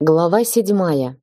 Глава седьмая.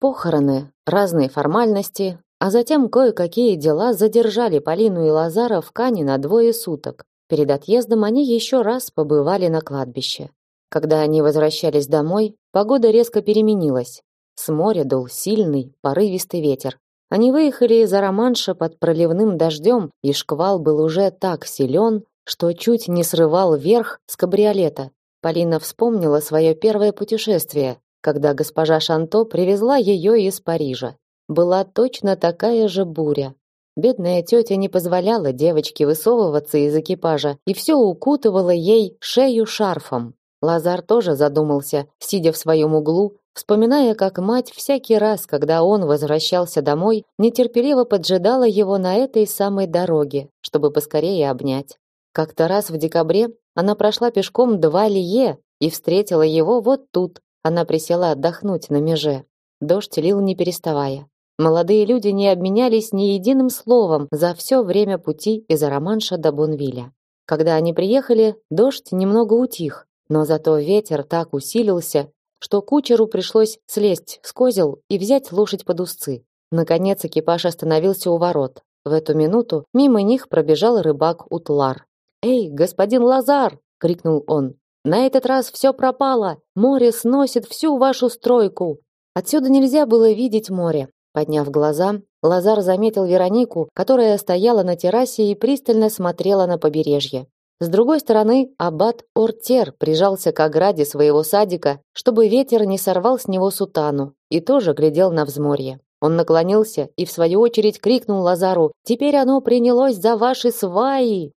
Похороны, разные формальности, а затем кое-какие дела задержали Полину и Лазара в Кане на двое суток. Перед отъездом они еще раз побывали на кладбище. Когда они возвращались домой, погода резко переменилась. С моря дул сильный, порывистый ветер. Они выехали из Араманша под проливным дождем, и шквал был уже так силен, что чуть не срывал верх с кабриолета. Полина вспомнила свое первое путешествие, когда госпожа Шанто привезла ее из Парижа. Была точно такая же буря. Бедная тетя не позволяла девочке высовываться из экипажа и все укутывала ей шею шарфом. Лазар тоже задумался, сидя в своем углу, вспоминая, как мать всякий раз, когда он возвращался домой, нетерпеливо поджидала его на этой самой дороге, чтобы поскорее обнять. Как-то раз в декабре она прошла пешком два лие и встретила его вот тут, она присела отдохнуть на меже. Дождь лил не переставая. Молодые люди не обменялись ни единым словом за все время пути из Араманша до Бонвиля. Когда они приехали, дождь немного утих, но зато ветер так усилился, что кучеру пришлось слезть с козел и взять лошадь под узцы. Наконец экипаж остановился у ворот. В эту минуту мимо них пробежал рыбак Утлар. «Эй, господин Лазар!» — крикнул он. На этот раз все пропало. Море сносит всю вашу стройку. Отсюда нельзя было видеть море. Подняв глаза, Лазар заметил Веронику, которая стояла на террасе и пристально смотрела на побережье. С другой стороны, аббат Ортер прижался к ограде своего садика, чтобы ветер не сорвал с него сутану, и тоже глядел на взморье. Он наклонился и в свою очередь крикнул Лазару: "Теперь оно принялось за ваши сваи!"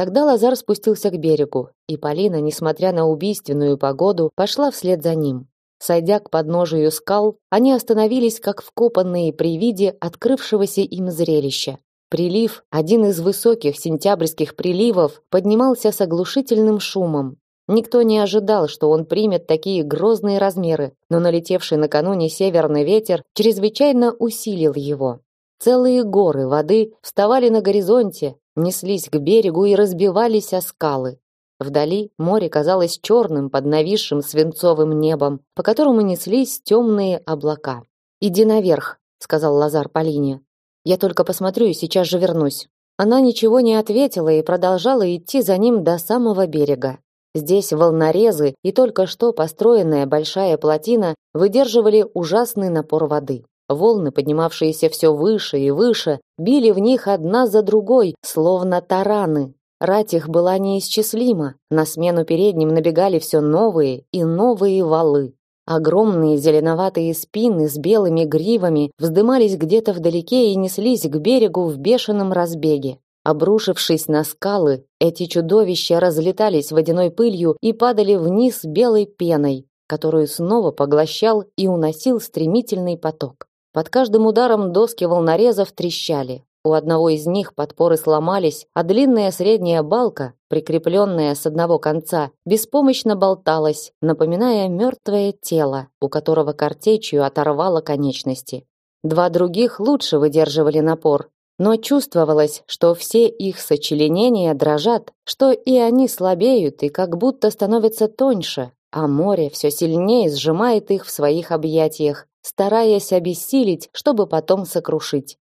Тогда Лазар спустился к берегу, и Полина, несмотря на убийственную погоду, пошла вслед за ним. Сойдя к подножию скал, они остановились как вкопанные при виде открывшегося им зрелища. Прилив, один из высоких сентябрьских приливов, поднимался с оглушительным шумом. Никто не ожидал, что он примет такие грозные размеры, но налетевший накануне северный ветер чрезвычайно усилил его. Целые горы воды вставали на горизонте, неслись к берегу и разбивались о скалы. Вдали море казалось черным под нависшим свинцовым небом, по которому неслись темные облака. «Иди наверх», — сказал Лазар Полине. «Я только посмотрю и сейчас же вернусь». Она ничего не ответила и продолжала идти за ним до самого берега. Здесь волнорезы и только что построенная большая плотина выдерживали ужасный напор воды. Волны, поднимавшиеся все выше и выше, били в них одна за другой, словно тараны. Рать их была неисчислима. На смену передним набегали все новые и новые валы. Огромные зеленоватые спины с белыми гривами вздымались где-то вдалеке и неслись к берегу в бешеном разбеге. Обрушившись на скалы, эти чудовища разлетались водяной пылью и падали вниз белой пеной, которую снова поглощал и уносил стремительный поток. Под каждым ударом доски волнорезов трещали. У одного из них подпоры сломались, а длинная средняя балка, прикрепленная с одного конца, беспомощно болталась, напоминая мертвое тело, у которого картечью оторвало конечности. Два других лучше выдерживали напор, но чувствовалось, что все их сочленения дрожат, что и они слабеют и как будто становятся тоньше, а море все сильнее сжимает их в своих объятиях, стараясь обессилить, чтобы потом сокрушить.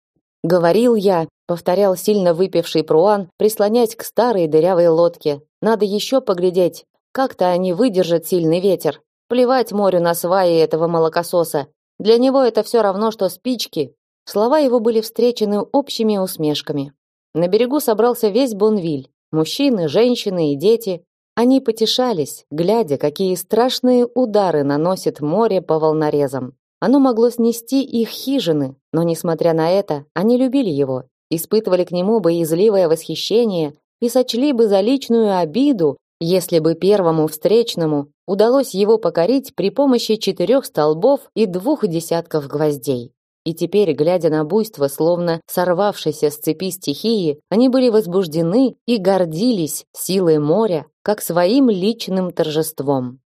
Говорил я, повторял сильно выпивший Пруан, прислонясь к старой дырявой лодке. Надо еще поглядеть, как-то они выдержат сильный ветер. Плевать морю на сваи этого молокососа. Для него это все равно что спички. Слова его были встречены общими усмешками. На берегу собрался весь Бонвиль. Мужчины, женщины и дети. Они потешались, глядя, какие страшные удары наносит море по волнорезам. Оно могло снести их хижины, но несмотря на это, они любили его, испытывали к нему боязливое восхищение и сочли бы за личную обиду, если бы первому встречному удалось его покорить при помощи четырех столбов и двух десятков гвоздей. И теперь, глядя на буйство, словно сорвавшейся с цепи стихии, они были возбуждены и гордились силой моря, как своим личным торжеством.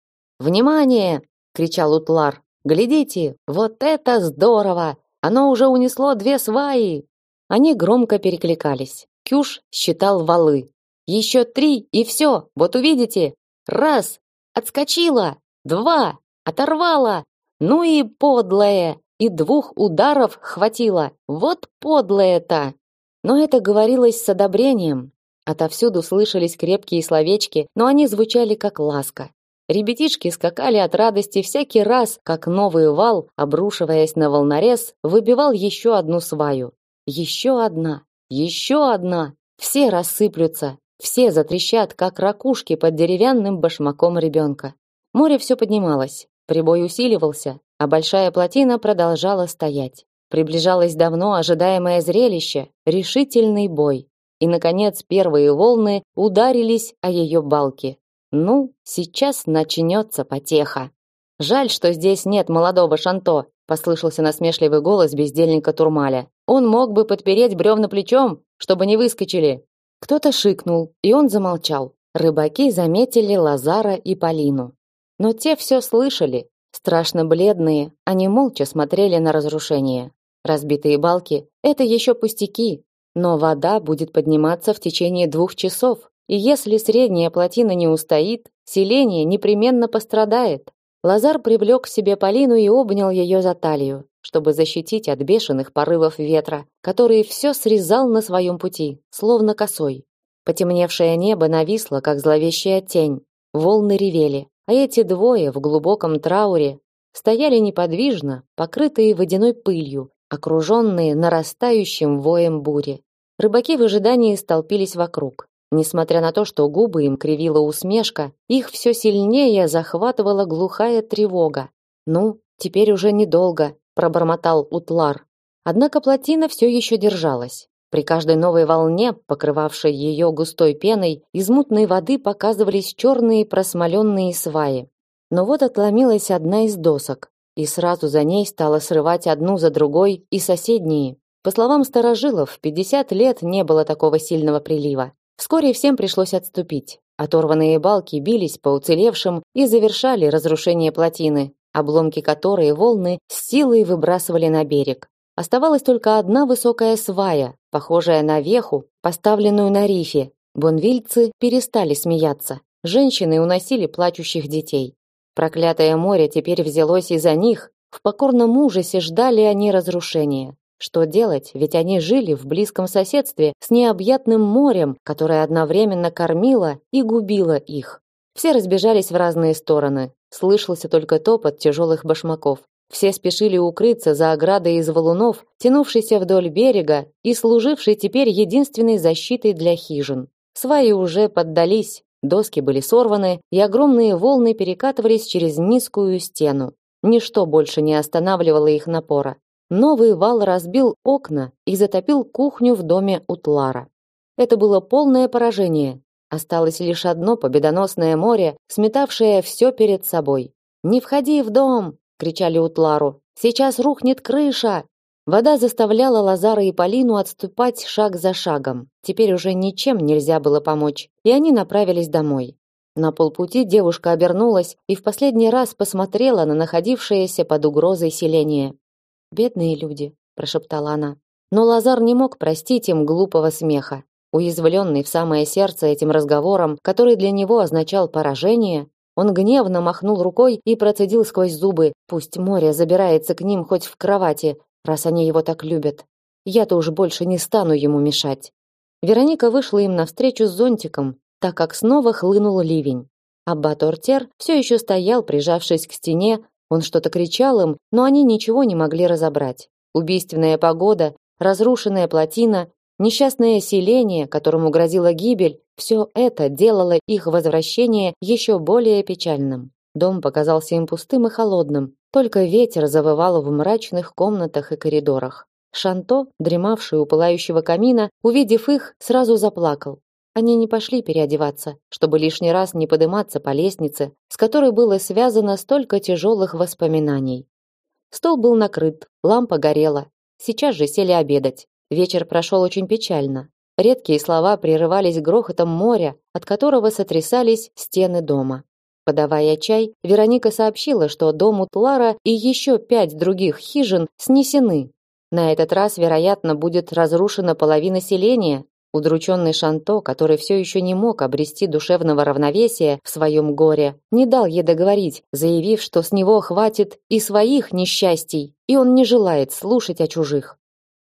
«Внимание!» — кричал Утлар. Глядите, вот это здорово! Оно уже унесло две сваи. Они громко перекликались. Кюш считал валы. Еще три и все. Вот увидите. Раз. Отскочила. Два. Оторвала. Ну и подлое! И двух ударов хватило. Вот подлое-то! Но это говорилось с одобрением. Отовсюду слышались крепкие словечки, но они звучали как ласка. Ребятишки скакали от радости всякий раз, как новый вал, обрушиваясь на волнорез, выбивал еще одну сваю. Еще одна, еще одна. Все рассыплются, все затрещат, как ракушки под деревянным башмаком ребенка. Море все поднималось, прибой усиливался, а большая плотина продолжала стоять. Приближалось давно ожидаемое зрелище решительный бой. И наконец первые волны ударились о ее балки. Ну, сейчас начнется потеха. Жаль, что здесь нет молодого Шанто, послышался насмешливый голос бездельника Турмаля. Он мог бы подпереть бревна плечом, чтобы не выскочили. Кто-то шикнул, и он замолчал. Рыбаки заметили Лазара и Полину. Но те все слышали. Страшно бледные, они молча смотрели на разрушение. Разбитые балки – это еще пустяки, но вода будет подниматься в течение двух часов, и если средняя плотина не устоит, селение непременно пострадает. Лазар привлек к себе Полину и обнял ее за талию, чтобы защитить от бешеных порывов ветра, который все срезал на своем пути, словно косой. Потемневшее небо нависло, как зловещая тень. Волны ревели, а эти двое в глубоком трауре стояли неподвижно, покрытые водяной пылью, окруженные нарастающим воем бури. Рыбаки в ожидании столпились вокруг. Несмотря на то, что губы им кривила усмешка, их все сильнее захватывала глухая тревога. «Ну, теперь уже недолго», – пробормотал Утлар. Однако плотина все еще держалась. При каждой новой волне, покрывавшей ее густой пеной, из мутной воды показывались черные просмоленные сваи. Но вот отломилась одна из досок, и сразу за ней стала срывать одну за другой и соседние. По словам старожилов, 50 лет не было такого сильного прилива. Вскоре всем пришлось отступить. Оторванные балки бились по уцелевшим и завершали разрушение плотины, обломки которой волны с силой выбрасывали на берег. Оставалась только одна высокая свая, похожая на веху, поставленную на рифе. Бонвильцы перестали смеяться. Женщины уносили плачущих детей. Проклятое море теперь взялось из-за них. В покорном ужасе ждали они разрушения. Что делать, ведь они жили в близком соседстве с необъятным морем, которое одновременно кормило и губило их. Все разбежались в разные стороны. Слышался только топот тяжелых башмаков. Все спешили укрыться за оградой из валунов, тянувшейся вдоль берега и служившей теперь единственной защитой для хижин. Сваи уже поддались, доски были сорваны, и огромные волны перекатывались через низкую стену. Ничто больше не останавливало их напора. Новый вал разбил окна и затопил кухню в доме Утлара. Это было полное поражение. Осталось лишь одно победоносное море, сметавшее все перед собой. «Не входи в дом!» — кричали Утлару. «Сейчас рухнет крыша!» Вода заставляла Лазара и Полину отступать шаг за шагом. Теперь уже ничем нельзя было помочь, и они направились домой. На полпути девушка обернулась и в последний раз посмотрела на находившееся под угрозой селение. Бедные люди, прошептала она. Но Лазар не мог простить им глупого смеха. Уязвленный в самое сердце этим разговором, который для него означал поражение, он гневно махнул рукой и процедил сквозь зубы: "Пусть море забирается к ним хоть в кровати, раз они его так любят. Я-то уж больше не стану ему мешать". Вероника вышла им навстречу с зонтиком, так как снова хлынул ливень. Аббат Ортер все еще стоял, прижавшись к стене, он что-то кричал им, но они ничего не могли разобрать. Убийственная погода, разрушенная плотина, несчастное селение, которому грозила гибель, все это делало их возвращение еще более печальным. Дом показался им пустым и холодным, только ветер завывал в мрачных комнатах и коридорах. Шанто, дремавший у пылающего камина, увидев их, сразу заплакал. Они не пошли переодеваться, чтобы лишний раз не подниматься по лестнице, с которой было связано столько тяжелых воспоминаний. Стол был накрыт, лампа горела. Сейчас же сели обедать. Вечер прошел очень печально. Редкие слова прерывались грохотом моря, от которого сотрясались стены дома. Подавая чай, Вероника сообщила, что дом Утлара и еще пять других хижин снесены. На этот раз, вероятно, будет разрушена половина селения, Удрученный Шанто, который все еще не мог обрести душевного равновесия в своем горе, не дал ей договорить, заявив, что с него хватит и своих несчастий, и он не желает слушать о чужих.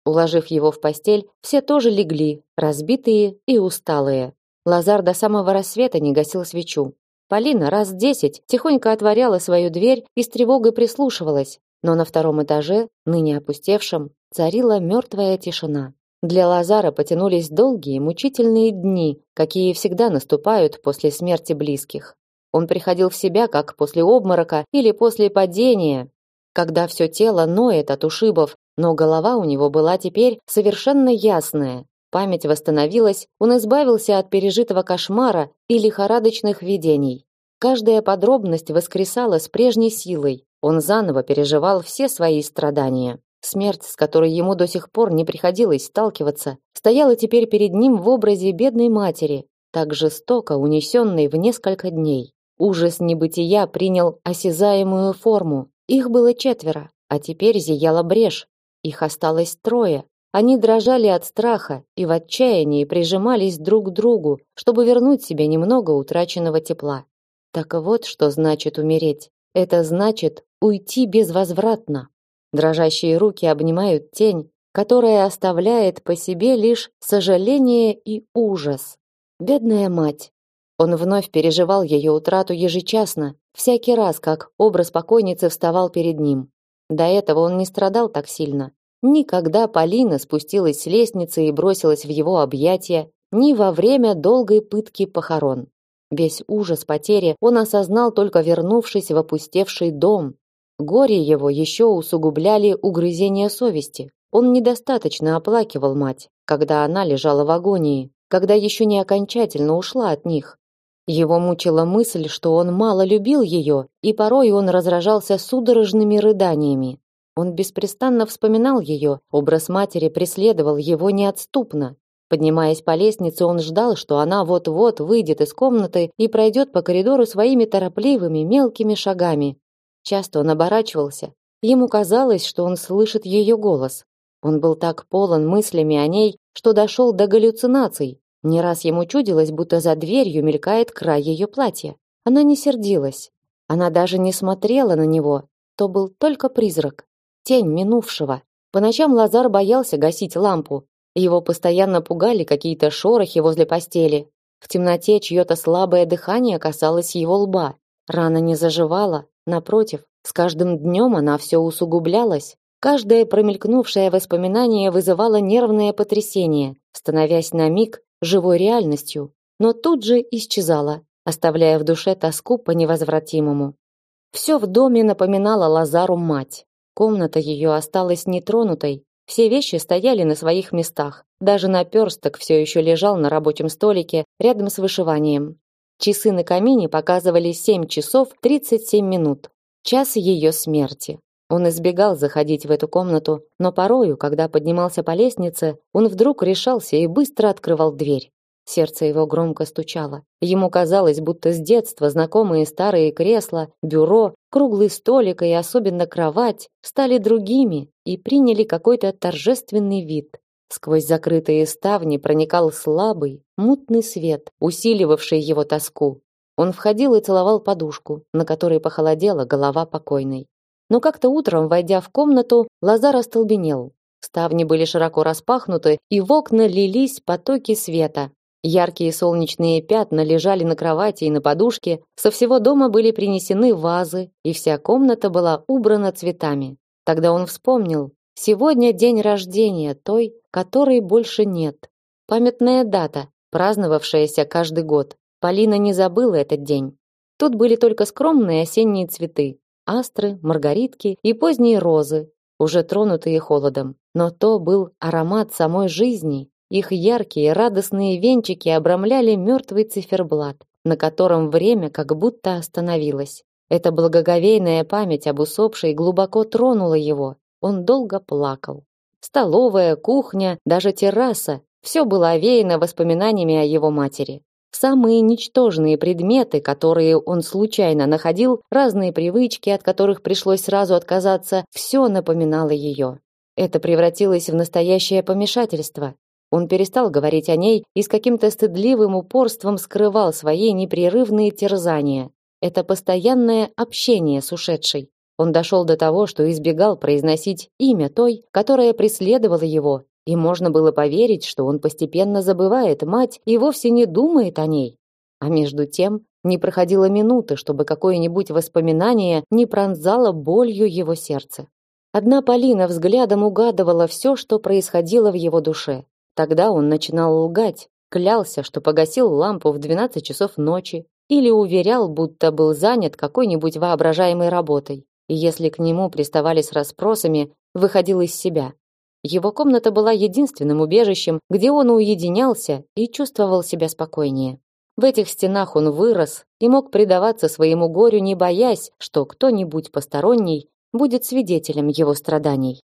Уложив его в постель, все тоже легли, разбитые и усталые. Лазар до самого рассвета не гасил свечу. Полина раз десять тихонько отворяла свою дверь и с тревогой прислушивалась, но на втором этаже, ныне опустевшем, царила мертвая тишина. Для Лазара потянулись долгие, мучительные дни, какие всегда наступают после смерти близких. Он приходил в себя, как после обморока или после падения, когда все тело ноет от ушибов, но голова у него была теперь совершенно ясная. Память восстановилась, он избавился от пережитого кошмара и лихорадочных видений. Каждая подробность воскресала с прежней силой. Он заново переживал все свои страдания. Смерть, с которой ему до сих пор не приходилось сталкиваться, стояла теперь перед ним в образе бедной матери, так жестоко унесенной в несколько дней. Ужас небытия принял осязаемую форму. Их было четверо, а теперь зияла брешь. Их осталось трое. Они дрожали от страха и в отчаянии прижимались друг к другу, чтобы вернуть себе немного утраченного тепла. Так вот, что значит умереть. Это значит уйти безвозвратно. Дрожащие руки обнимают тень, которая оставляет по себе лишь сожаление и ужас. Бедная мать. Он вновь переживал ее утрату ежечасно, всякий раз, как образ покойницы вставал перед ним. До этого он не страдал так сильно. Никогда Полина спустилась с лестницы и бросилась в его объятия, ни во время долгой пытки похорон. Весь ужас потери он осознал только вернувшись в опустевший дом, Горе его еще усугубляли угрызения совести. Он недостаточно оплакивал мать, когда она лежала в агонии, когда еще не окончательно ушла от них. Его мучила мысль, что он мало любил ее, и порой он разражался судорожными рыданиями. Он беспрестанно вспоминал ее, образ матери преследовал его неотступно. Поднимаясь по лестнице, он ждал, что она вот-вот выйдет из комнаты и пройдет по коридору своими торопливыми мелкими шагами, Часто он оборачивался. Ему казалось, что он слышит ее голос. Он был так полон мыслями о ней, что дошел до галлюцинаций. Не раз ему чудилось, будто за дверью мелькает край ее платья. Она не сердилась. Она даже не смотрела на него. То был только призрак, тень минувшего. По ночам Лазар боялся гасить лампу. Его постоянно пугали какие-то шорохи возле постели. В темноте чье-то слабое дыхание касалось его лба. Рана не заживала, Напротив, с каждым днем она все усугублялась. Каждое промелькнувшее воспоминание вызывало нервное потрясение, становясь на миг живой реальностью, но тут же исчезало, оставляя в душе тоску по невозвратимому. Все в доме напоминало Лазару мать. Комната ее осталась нетронутой, все вещи стояли на своих местах. Даже наперсток все еще лежал на рабочем столике рядом с вышиванием. Часы на камине показывали 7 часов 37 минут. Час ее смерти. Он избегал заходить в эту комнату, но порою, когда поднимался по лестнице, он вдруг решался и быстро открывал дверь. Сердце его громко стучало. Ему казалось, будто с детства знакомые старые кресла, бюро, круглый столик и особенно кровать стали другими и приняли какой-то торжественный вид. Сквозь закрытые ставни проникал слабый, мутный свет, усиливавший его тоску. Он входил и целовал подушку, на которой похолодела голова покойной. Но как-то утром, войдя в комнату, Лазар остолбенел. Ставни были широко распахнуты, и в окна лились потоки света. Яркие солнечные пятна лежали на кровати и на подушке, со всего дома были принесены вазы, и вся комната была убрана цветами. Тогда он вспомнил, Сегодня день рождения той, которой больше нет. Памятная дата, праздновавшаяся каждый год. Полина не забыла этот день. Тут были только скромные осенние цветы: астры, маргаритки и поздние розы, уже тронутые холодом. Но то был аромат самой жизни. Их яркие, радостные венчики обрамляли мертвый циферблат, на котором время как будто остановилось. Эта благоговейная память об усопшей глубоко тронула его, он долго плакал. Столовая, кухня, даже терраса все было овеяно воспоминаниями о его матери. Самые ничтожные предметы, которые он случайно находил, разные привычки, от которых пришлось сразу отказаться, все напоминало ее. Это превратилось в настоящее помешательство. Он перестал говорить о ней и с каким-то стыдливым упорством скрывал свои непрерывные терзания. Это постоянное общение с ушедшей. Он дошел до того, что избегал произносить имя той, которая преследовала его, и можно было поверить, что он постепенно забывает мать и вовсе не думает о ней. А между тем не проходило минуты, чтобы какое-нибудь воспоминание не пронзало болью его сердце. Одна Полина взглядом угадывала все, что происходило в его душе. Тогда он начинал лгать, клялся, что погасил лампу в 12 часов ночи, или уверял, будто был занят какой-нибудь воображаемой работой. И если к нему приставали с расспросами, выходил из себя. Его комната была единственным убежищем, где он уединялся и чувствовал себя спокойнее. В этих стенах он вырос и мог предаваться своему горю, не боясь, что кто-нибудь посторонний будет свидетелем его страданий.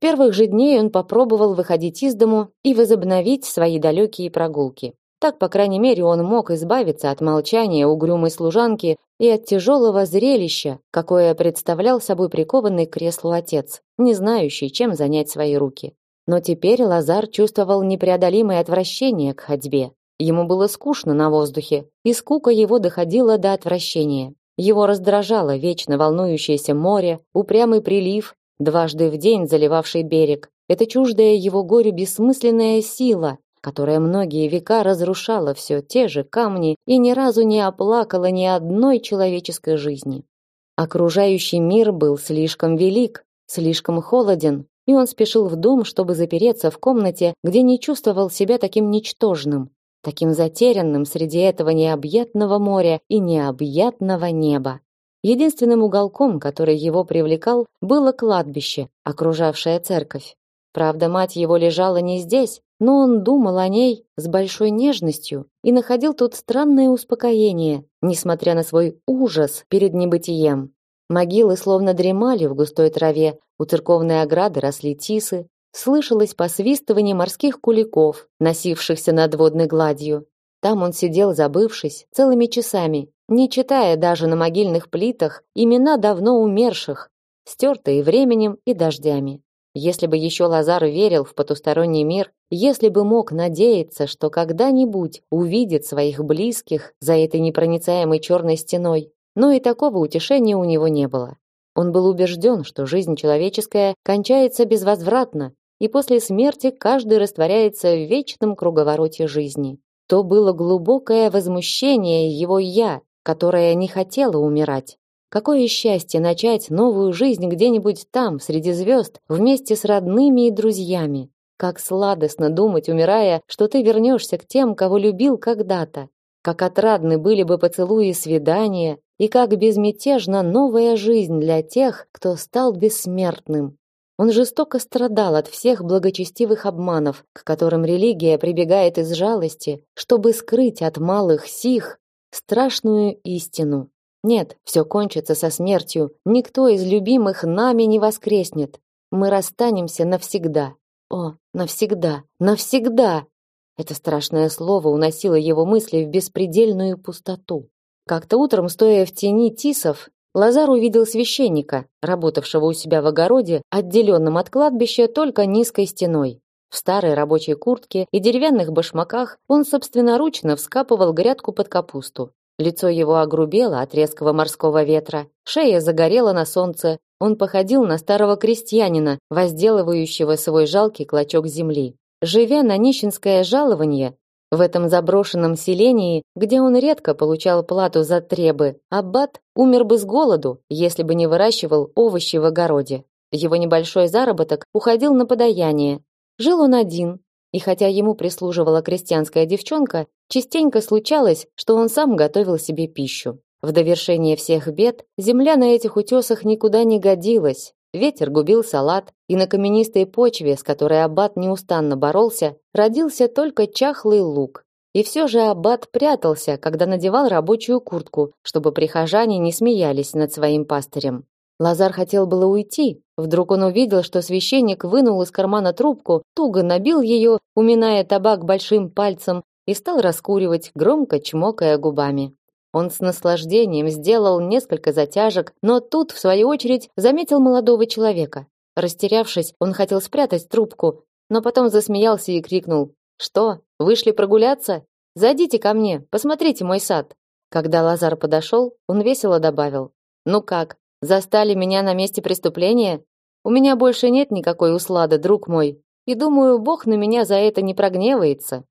Первых же дней он попробовал выходить из дому и возобновить свои далекие прогулки. Так, по крайней мере, он мог избавиться от молчания угрюмой служанки и от тяжелого зрелища, какое представлял собой прикованный к креслу отец, не знающий, чем занять свои руки. Но теперь Лазар чувствовал непреодолимое отвращение к ходьбе. Ему было скучно на воздухе, и скука его доходила до отвращения. Его раздражало вечно волнующееся море, упрямый прилив, дважды в день заливавший берег. Это чуждая его горю бессмысленная сила, которая многие века разрушала все те же камни и ни разу не оплакала ни одной человеческой жизни. Окружающий мир был слишком велик, слишком холоден, и он спешил в дом, чтобы запереться в комнате, где не чувствовал себя таким ничтожным, таким затерянным среди этого необъятного моря и необъятного неба. Единственным уголком, который его привлекал, было кладбище, окружавшее церковь. Правда, мать его лежала не здесь, но он думал о ней с большой нежностью и находил тут странное успокоение, несмотря на свой ужас перед небытием. Могилы словно дремали в густой траве, у церковной ограды росли тисы, слышалось посвистывание морских куликов, носившихся над водной гладью. Там он сидел, забывшись, целыми часами, не читая даже на могильных плитах имена давно умерших, стертые временем и дождями. Если бы еще Лазар верил в потусторонний мир, если бы мог надеяться, что когда-нибудь увидит своих близких за этой непроницаемой черной стеной, но и такого утешения у него не было. Он был убежден, что жизнь человеческая кончается безвозвратно, и после смерти каждый растворяется в вечном круговороте жизни. То было глубокое возмущение его «я», которое не хотело умирать. Какое счастье начать новую жизнь где-нибудь там, среди звезд, вместе с родными и друзьями. Как сладостно думать, умирая, что ты вернешься к тем, кого любил когда-то. Как отрадны были бы поцелуи и свидания, и как безмятежна новая жизнь для тех, кто стал бессмертным. Он жестоко страдал от всех благочестивых обманов, к которым религия прибегает из жалости, чтобы скрыть от малых сих страшную истину. Нет, все кончится со смертью. Никто из любимых нами не воскреснет. Мы расстанемся навсегда. О, навсегда, навсегда. Это страшное слово уносило его мысли в беспредельную пустоту. Как-то утром, стоя в тени тисов, Лазар увидел священника, работавшего у себя в огороде, отделенном от кладбища только низкой стеной. В старой рабочей куртке и деревянных башмаках он собственноручно вскапывал грядку под капусту. Лицо его огрубело от резкого морского ветра, шея загорела на солнце. Он походил на старого крестьянина, возделывающего свой жалкий клочок земли. Живя на нищенское жалование, в этом заброшенном селении, где он редко получал плату за требы, аббат умер бы с голоду, если бы не выращивал овощи в огороде. Его небольшой заработок уходил на подаяние. Жил он один, и хотя ему прислуживала крестьянская девчонка, частенько случалось, что он сам готовил себе пищу. В довершение всех бед земля на этих утесах никуда не годилась. Ветер губил салат, и на каменистой почве, с которой аббат неустанно боролся, родился только чахлый лук. И все же аббат прятался, когда надевал рабочую куртку, чтобы прихожане не смеялись над своим пастырем. Лазар хотел было уйти, Вдруг он увидел, что священник вынул из кармана трубку, туго набил ее, уминая табак большим пальцем, и стал раскуривать, громко чмокая губами. Он с наслаждением сделал несколько затяжек, но тут, в свою очередь, заметил молодого человека. Растерявшись, он хотел спрятать трубку, но потом засмеялся и крикнул: "Что? Вышли прогуляться? Зайдите ко мне, посмотрите мой сад". Когда Лазар подошел, он весело добавил: "Ну как? Застали меня на месте преступления? У меня больше нет никакой услады, друг мой, и думаю, Бог на меня за это не прогневается".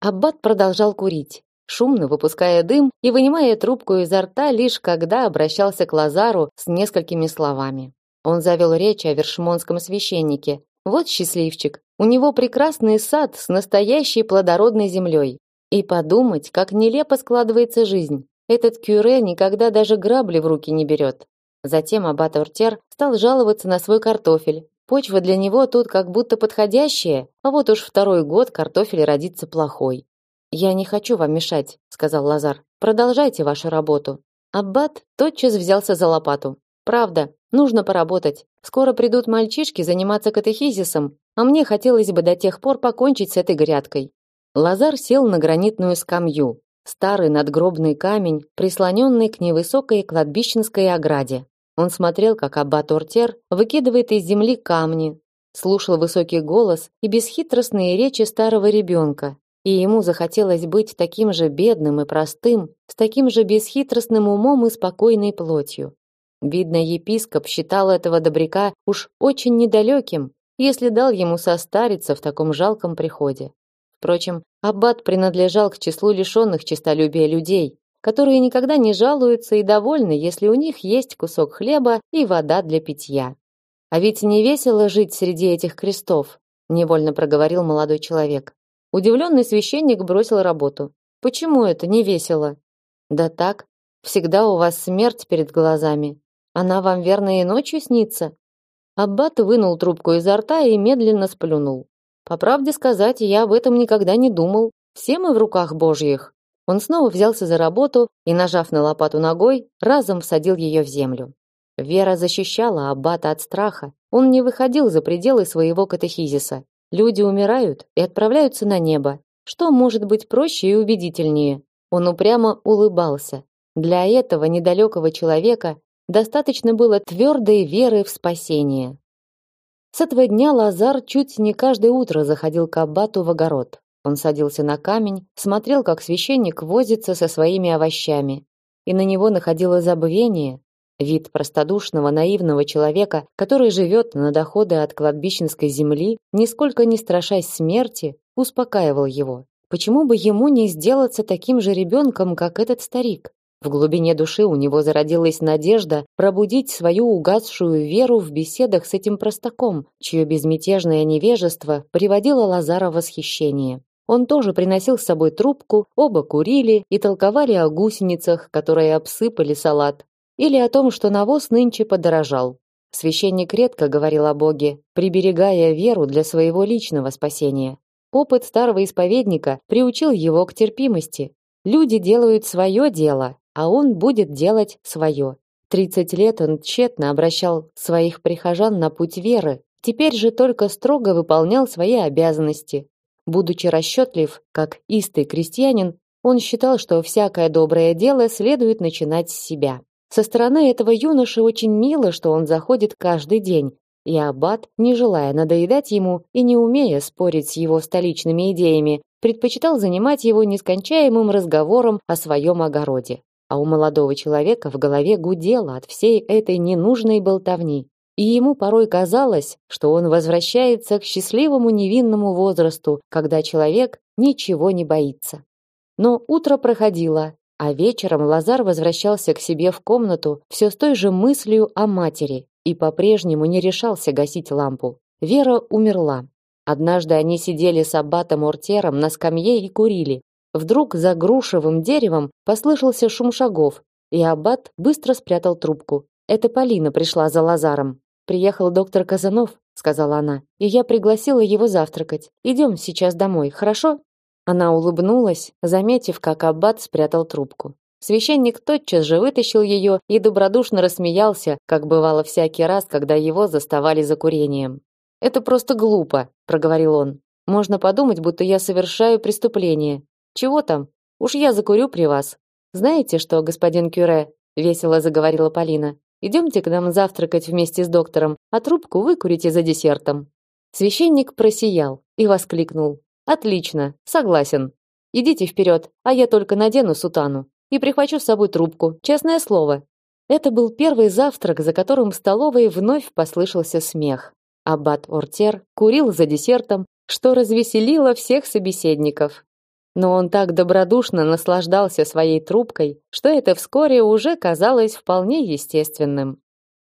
Аббат продолжал курить шумно выпуская дым и вынимая трубку изо рта лишь когда обращался к Лазару с несколькими словами. Он завел речь о вершмонском священнике. Вот счастливчик, у него прекрасный сад с настоящей плодородной землей. И подумать, как нелепо складывается жизнь. Этот кюре никогда даже грабли в руки не берет. Затем аббат Ортер стал жаловаться на свой картофель. Почва для него тут как будто подходящая, а вот уж второй год картофель родится плохой. Я не хочу вам мешать, сказал Лазар. Продолжайте вашу работу. Аббат тотчас взялся за лопату. Правда, нужно поработать. Скоро придут мальчишки заниматься катехизисом, а мне хотелось бы до тех пор покончить с этой грядкой. Лазар сел на гранитную скамью, старый надгробный камень, прислоненный к невысокой кладбищенской ограде. Он смотрел, как аббат Ортер выкидывает из земли камни, слушал высокий голос и бесхитростные речи старого ребенка, и ему захотелось быть таким же бедным и простым, с таким же бесхитростным умом и спокойной плотью. Видно, епископ считал этого добряка уж очень недалеким, если дал ему состариться в таком жалком приходе. Впрочем, аббат принадлежал к числу лишенных честолюбия людей, которые никогда не жалуются и довольны, если у них есть кусок хлеба и вода для питья. А ведь не весело жить среди этих крестов, невольно проговорил молодой человек. Удивленный священник бросил работу. Почему это не весело? Да так, всегда у вас смерть перед глазами. Она вам верно и ночью снится. Аббат вынул трубку изо рта и медленно сплюнул. По правде сказать, я об этом никогда не думал. Все мы в руках Божьих. Он снова взялся за работу и, нажав на лопату ногой, разом всадил ее в землю. Вера защищала аббата от страха. Он не выходил за пределы своего катехизиса. Люди умирают и отправляются на небо. Что может быть проще и убедительнее? Он упрямо улыбался. Для этого недалекого человека достаточно было твердой веры в спасение. С этого дня Лазар чуть не каждое утро заходил к аббату в огород. Он садился на камень, смотрел, как священник возится со своими овощами, и на него находило забвение, Вид простодушного, наивного человека, который живет на доходы от кладбищенской земли, нисколько не страшась смерти, успокаивал его. Почему бы ему не сделаться таким же ребенком, как этот старик? В глубине души у него зародилась надежда пробудить свою угасшую веру в беседах с этим простаком, чье безмятежное невежество приводило Лазара в восхищение. Он тоже приносил с собой трубку, оба курили и толковали о гусеницах, которые обсыпали салат, или о том, что навоз нынче подорожал. Священник редко говорил о Боге, приберегая веру для своего личного спасения. Опыт старого исповедника приучил его к терпимости. Люди делают свое дело, а он будет делать свое. Тридцать лет он тщетно обращал своих прихожан на путь веры, теперь же только строго выполнял свои обязанности. Будучи расчетлив, как истый крестьянин, он считал, что всякое доброе дело следует начинать с себя. Со стороны этого юноши очень мило, что он заходит каждый день, и аббат, не желая надоедать ему и не умея спорить с его столичными идеями, предпочитал занимать его нескончаемым разговором о своем огороде. А у молодого человека в голове гудело от всей этой ненужной болтовни. И ему порой казалось, что он возвращается к счастливому невинному возрасту, когда человек ничего не боится. Но утро проходило, а вечером Лазар возвращался к себе в комнату все с той же мыслью о матери и по-прежнему не решался гасить лампу. Вера умерла. Однажды они сидели с аббатом Ортером на скамье и курили. Вдруг за грушевым деревом послышался шум шагов, и аббат быстро спрятал трубку. Это Полина пришла за Лазаром. Приехал доктор Казанов, сказала она, и я пригласила его завтракать. Идем сейчас домой, хорошо? Она улыбнулась, заметив, как аббат спрятал трубку. Священник тотчас же вытащил ее и добродушно рассмеялся, как бывало всякий раз, когда его заставали за курением. Это просто глупо, проговорил он. Можно подумать, будто я совершаю преступление. Чего там? Уж я закурю при вас. Знаете что, господин Кюре, весело заговорила Полина. Идемте к нам завтракать вместе с доктором, а трубку выкурите за десертом. Священник просиял и воскликнул: "Отлично, согласен. Идите вперед, а я только надену сутану и прихвачу с собой трубку, честное слово". Это был первый завтрак, за которым в столовой вновь послышался смех. Аббат Ортер курил за десертом, что развеселило всех собеседников. Но он так добродушно наслаждался своей трубкой, что это вскоре уже казалось вполне естественным.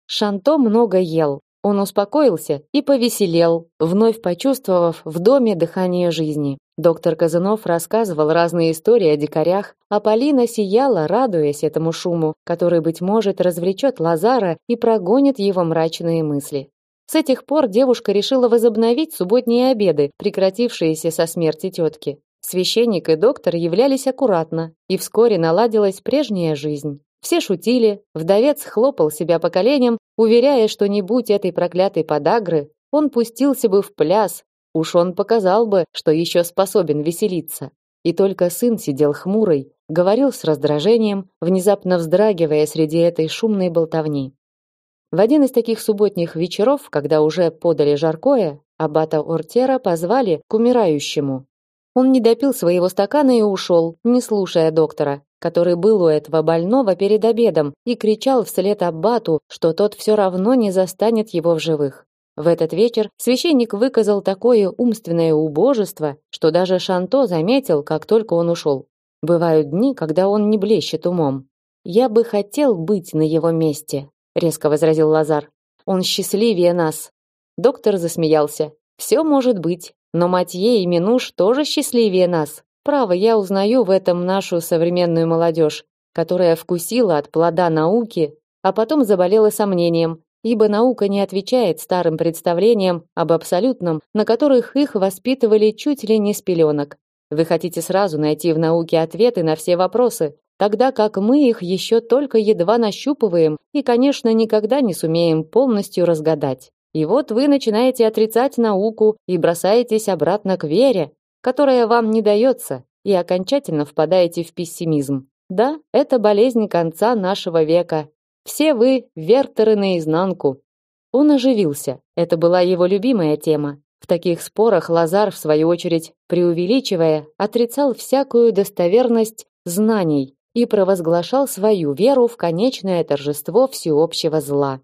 Шанто много ел. Он успокоился и повеселел, вновь почувствовав в доме дыхание жизни. Доктор Казанов рассказывал разные истории о дикарях, а Полина сияла, радуясь этому шуму, который, быть может, развлечет Лазара и прогонит его мрачные мысли. С этих пор девушка решила возобновить субботние обеды, прекратившиеся со смерти тетки. Священник и доктор являлись аккуратно, и вскоре наладилась прежняя жизнь. Все шутили, вдовец хлопал себя по коленям, уверяя, что не будь этой проклятой подагры, он пустился бы в пляс, уж он показал бы, что еще способен веселиться. И только сын сидел хмурый, говорил с раздражением, внезапно вздрагивая среди этой шумной болтовни. В один из таких субботних вечеров, когда уже подали жаркое, аббата Ортера позвали к умирающему. Он не допил своего стакана и ушел, не слушая доктора, который был у этого больного перед обедом и кричал вслед аббату, что тот все равно не застанет его в живых. В этот вечер священник выказал такое умственное убожество, что даже Шанто заметил, как только он ушел. Бывают дни, когда он не блещет умом. Я бы хотел быть на его месте, резко возразил Лазар. Он счастливее нас. Доктор засмеялся. Все может быть, но Матье и Минуш тоже счастливее нас. Право, я узнаю в этом нашу современную молодежь, которая вкусила от плода науки, а потом заболела сомнением, ибо наука не отвечает старым представлениям об абсолютном, на которых их воспитывали чуть ли не с пеленок. Вы хотите сразу найти в науке ответы на все вопросы, тогда как мы их еще только едва нащупываем и, конечно, никогда не сумеем полностью разгадать. И вот вы начинаете отрицать науку и бросаетесь обратно к вере, которая вам не дается, и окончательно впадаете в пессимизм. Да, это болезнь конца нашего века. Все вы вертеры наизнанку. Он оживился. Это была его любимая тема. В таких спорах Лазар, в свою очередь, преувеличивая, отрицал всякую достоверность знаний и провозглашал свою веру в конечное торжество всеобщего зла.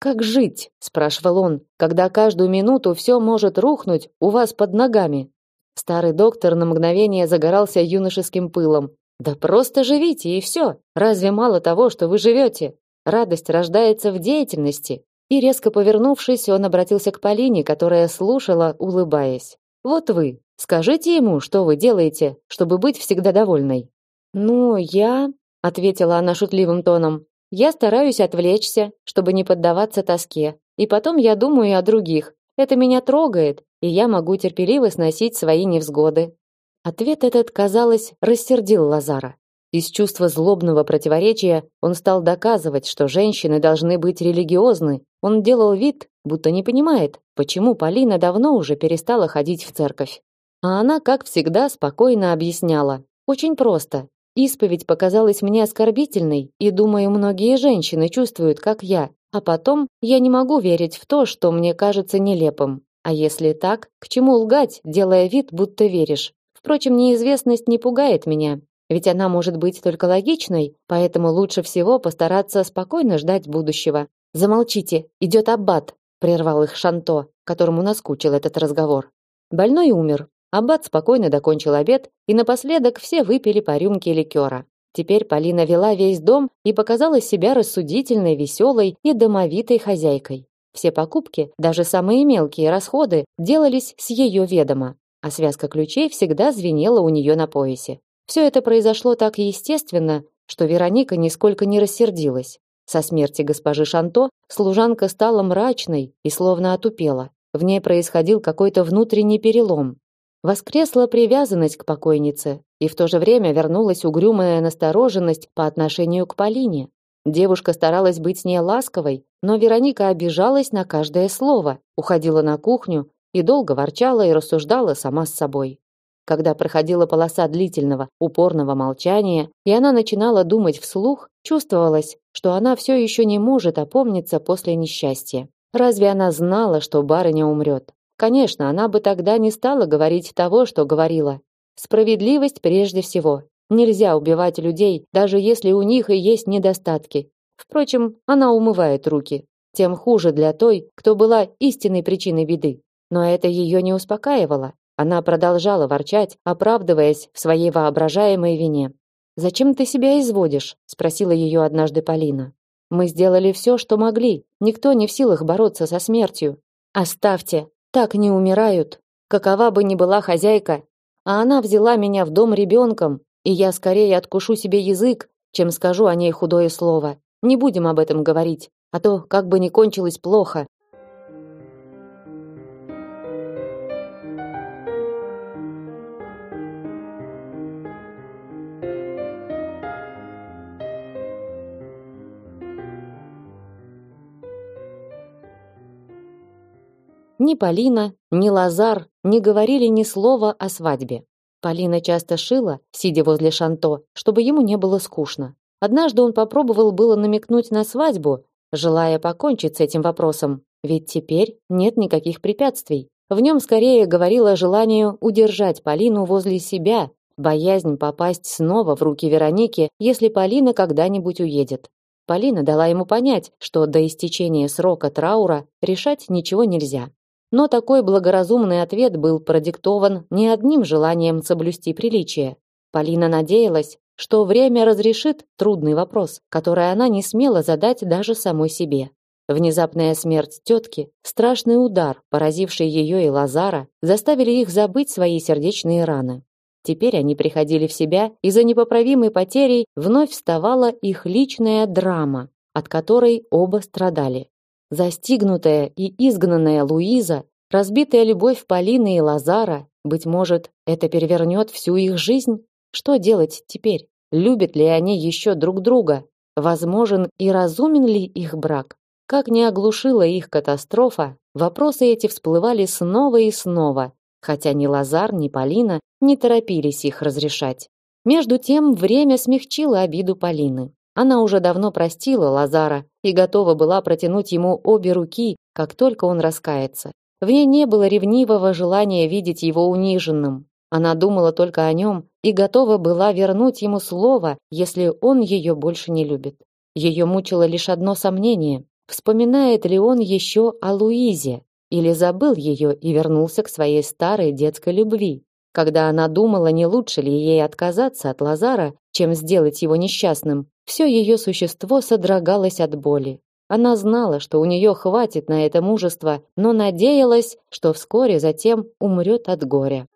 Как жить, спрашивал он, когда каждую минуту все может рухнуть у вас под ногами? Старый доктор на мгновение загорался юношеским пылом. Да просто живите и все. Разве мало того, что вы живете? Радость рождается в деятельности. И резко повернувшись, он обратился к Полине, которая слушала, улыбаясь. Вот вы, скажите ему, что вы делаете, чтобы быть всегда довольной. «Ну, я...» — ответила она шутливым тоном. «Я стараюсь отвлечься, чтобы не поддаваться тоске. И потом я думаю о других. Это меня трогает, и я могу терпеливо сносить свои невзгоды». Ответ этот, казалось, рассердил Лазара. Из чувства злобного противоречия он стал доказывать, что женщины должны быть религиозны. Он делал вид, будто не понимает, почему Полина давно уже перестала ходить в церковь. А она, как всегда, спокойно объясняла. Очень просто. Исповедь показалась мне оскорбительной, и, думаю, многие женщины чувствуют, как я. А потом я не могу верить в то, что мне кажется нелепым. А если так, к чему лгать, делая вид, будто веришь? Впрочем, неизвестность не пугает меня, ведь она может быть только логичной, поэтому лучше всего постараться спокойно ждать будущего. Замолчите, идет аббат, прервал их Шанто, которому наскучил этот разговор. Больной умер, Аббат спокойно докончил обед, и напоследок все выпили по рюмке ликера. Теперь Полина вела весь дом и показала себя рассудительной, веселой и домовитой хозяйкой. Все покупки, даже самые мелкие расходы, делались с ее ведома, а связка ключей всегда звенела у нее на поясе. Все это произошло так естественно, что Вероника нисколько не рассердилась. Со смерти госпожи Шанто служанка стала мрачной и словно отупела. В ней происходил какой-то внутренний перелом. Воскресла привязанность к покойнице, и в то же время вернулась угрюмая настороженность по отношению к Полине. Девушка старалась быть с ней ласковой, но Вероника обижалась на каждое слово, уходила на кухню и долго ворчала и рассуждала сама с собой. Когда проходила полоса длительного, упорного молчания, и она начинала думать вслух, чувствовалось, что она все еще не может опомниться после несчастья. Разве она знала, что барыня умрет? Конечно, она бы тогда не стала говорить того, что говорила. Справедливость прежде всего. Нельзя убивать людей, даже если у них и есть недостатки. Впрочем, она умывает руки. Тем хуже для той, кто была истинной причиной беды. Но это ее не успокаивало. Она продолжала ворчать, оправдываясь в своей воображаемой вине. «Зачем ты себя изводишь?» – спросила ее однажды Полина. «Мы сделали все, что могли. Никто не в силах бороться со смертью. Оставьте. Так не умирают. Какова бы ни была хозяйка, а она взяла меня в дом ребенком, и я скорее откушу себе язык, чем скажу о ней худое слово. Не будем об этом говорить, а то как бы ни кончилось плохо. Ни Полина, ни Лазар не говорили ни слова о свадьбе. Полина часто шила, сидя возле Шанто, чтобы ему не было скучно. Однажды он попробовал было намекнуть на свадьбу, желая покончить с этим вопросом, ведь теперь нет никаких препятствий. В нем скорее говорило желание удержать Полину возле себя, боязнь попасть снова в руки Вероники, если Полина когда-нибудь уедет. Полина дала ему понять, что до истечения срока траура решать ничего нельзя. Но такой благоразумный ответ был продиктован не одним желанием соблюсти приличие. Полина надеялась, что время разрешит трудный вопрос, который она не смела задать даже самой себе. Внезапная смерть тетки, страшный удар, поразивший ее и Лазара, заставили их забыть свои сердечные раны. Теперь они приходили в себя, и за непоправимой потерей вновь вставала их личная драма, от которой оба страдали. Застигнутая и изгнанная Луиза, разбитая любовь Полины и Лазара, быть может, это перевернет всю их жизнь? Что делать теперь? Любят ли они еще друг друга? Возможен и разумен ли их брак? Как не оглушила их катастрофа, вопросы эти всплывали снова и снова, хотя ни Лазар, ни Полина не торопились их разрешать. Между тем время смягчило обиду Полины. Она уже давно простила Лазара и готова была протянуть ему обе руки, как только он раскается. В ней не было ревнивого желания видеть его униженным. Она думала только о нем и готова была вернуть ему слово, если он ее больше не любит. Ее мучило лишь одно сомнение: вспоминает ли он еще о Луизе или забыл ее и вернулся к своей старой детской любви? Когда она думала, не лучше ли ей отказаться от Лазара, чем сделать его несчастным, все ее существо содрогалось от боли. Она знала, что у нее хватит на это мужества, но надеялась, что вскоре затем умрет от горя.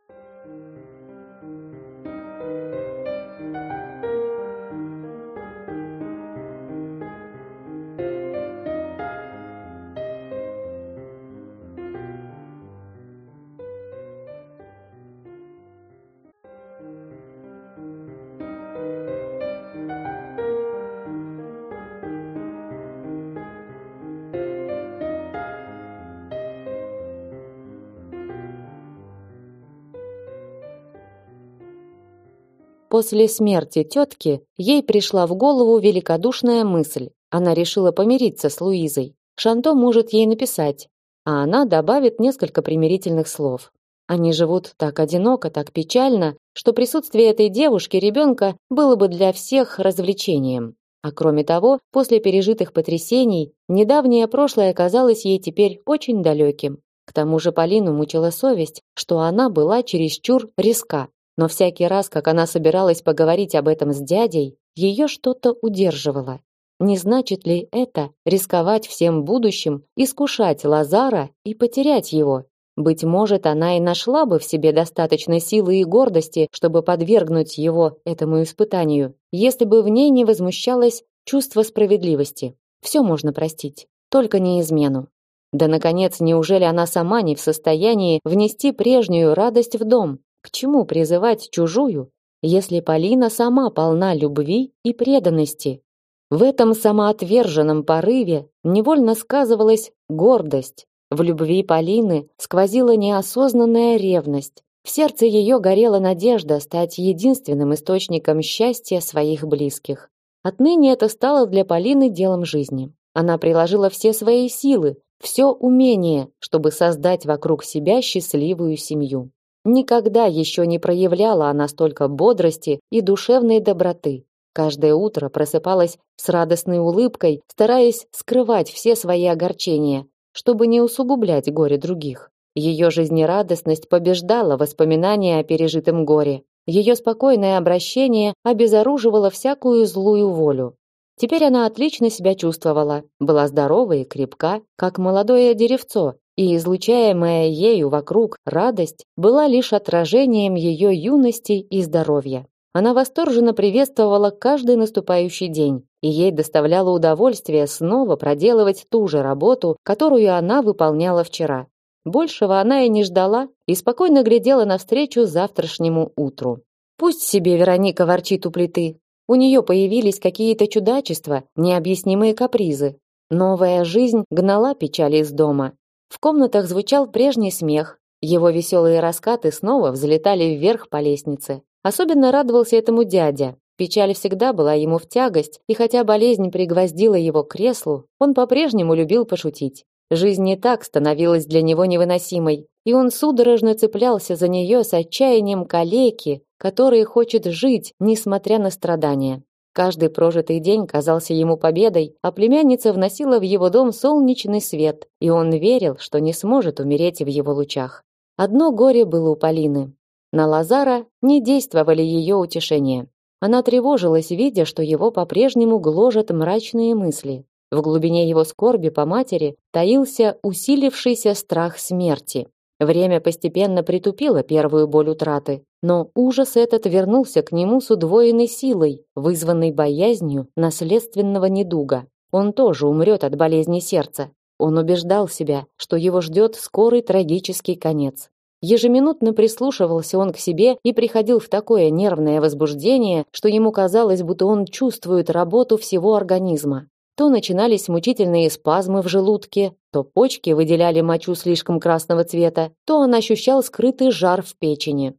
После смерти тетки ей пришла в голову великодушная мысль. Она решила помириться с Луизой. Шанто может ей написать, а она добавит несколько примирительных слов. Они живут так одиноко, так печально, что присутствие этой девушки, ребенка, было бы для всех развлечением. А кроме того, после пережитых потрясений, недавнее прошлое казалось ей теперь очень далеким. К тому же Полину мучила совесть, что она была чересчур резка. Но всякий раз, как она собиралась поговорить об этом с дядей, ее что-то удерживало. Не значит ли это рисковать всем будущим, искушать Лазара и потерять его? Быть может, она и нашла бы в себе достаточно силы и гордости, чтобы подвергнуть его этому испытанию, если бы в ней не возмущалось чувство справедливости. Все можно простить, только не измену. Да, наконец, неужели она сама не в состоянии внести прежнюю радость в дом? К чему призывать чужую, если Полина сама полна любви и преданности? В этом самоотверженном порыве невольно сказывалась гордость. В любви Полины сквозила неосознанная ревность. В сердце ее горела надежда стать единственным источником счастья своих близких. Отныне это стало для Полины делом жизни. Она приложила все свои силы, все умение, чтобы создать вокруг себя счастливую семью. Никогда еще не проявляла она столько бодрости и душевной доброты. Каждое утро просыпалась с радостной улыбкой, стараясь скрывать все свои огорчения, чтобы не усугублять горе других. Ее жизнерадостность побеждала воспоминания о пережитом горе. Ее спокойное обращение обезоруживало всякую злую волю. Теперь она отлично себя чувствовала, была здорова и крепка, как молодое деревцо, и излучаемая ею вокруг радость была лишь отражением ее юности и здоровья. Она восторженно приветствовала каждый наступающий день, и ей доставляло удовольствие снова проделывать ту же работу, которую она выполняла вчера. Большего она и не ждала и спокойно глядела навстречу завтрашнему утру. Пусть себе Вероника ворчит у плиты, у нее появились какие-то чудачества, необъяснимые капризы. Новая жизнь гнала печали из дома. В комнатах звучал прежний смех. Его веселые раскаты снова взлетали вверх по лестнице. Особенно радовался этому дядя. Печаль всегда была ему в тягость, и хотя болезнь пригвоздила его к креслу, он по-прежнему любил пошутить. Жизнь не так становилась для него невыносимой, и он судорожно цеплялся за нее с отчаянием калеки, который хочет жить, несмотря на страдания. Каждый прожитый день казался ему победой, а племянница вносила в его дом солнечный свет, и он верил, что не сможет умереть в его лучах. Одно горе было у Полины. На Лазара не действовали ее утешения. Она тревожилась, видя, что его по-прежнему гложат мрачные мысли. В глубине его скорби по матери таился усилившийся страх смерти. Время постепенно притупило первую боль утраты, но ужас этот вернулся к нему с удвоенной силой, вызванной боязнью наследственного недуга. Он тоже умрет от болезни сердца. Он убеждал себя, что его ждет скорый трагический конец. Ежеминутно прислушивался он к себе и приходил в такое нервное возбуждение, что ему казалось, будто он чувствует работу всего организма. То начинались мучительные спазмы в желудке, то почки выделяли мочу слишком красного цвета, то он ощущал скрытый жар в печени.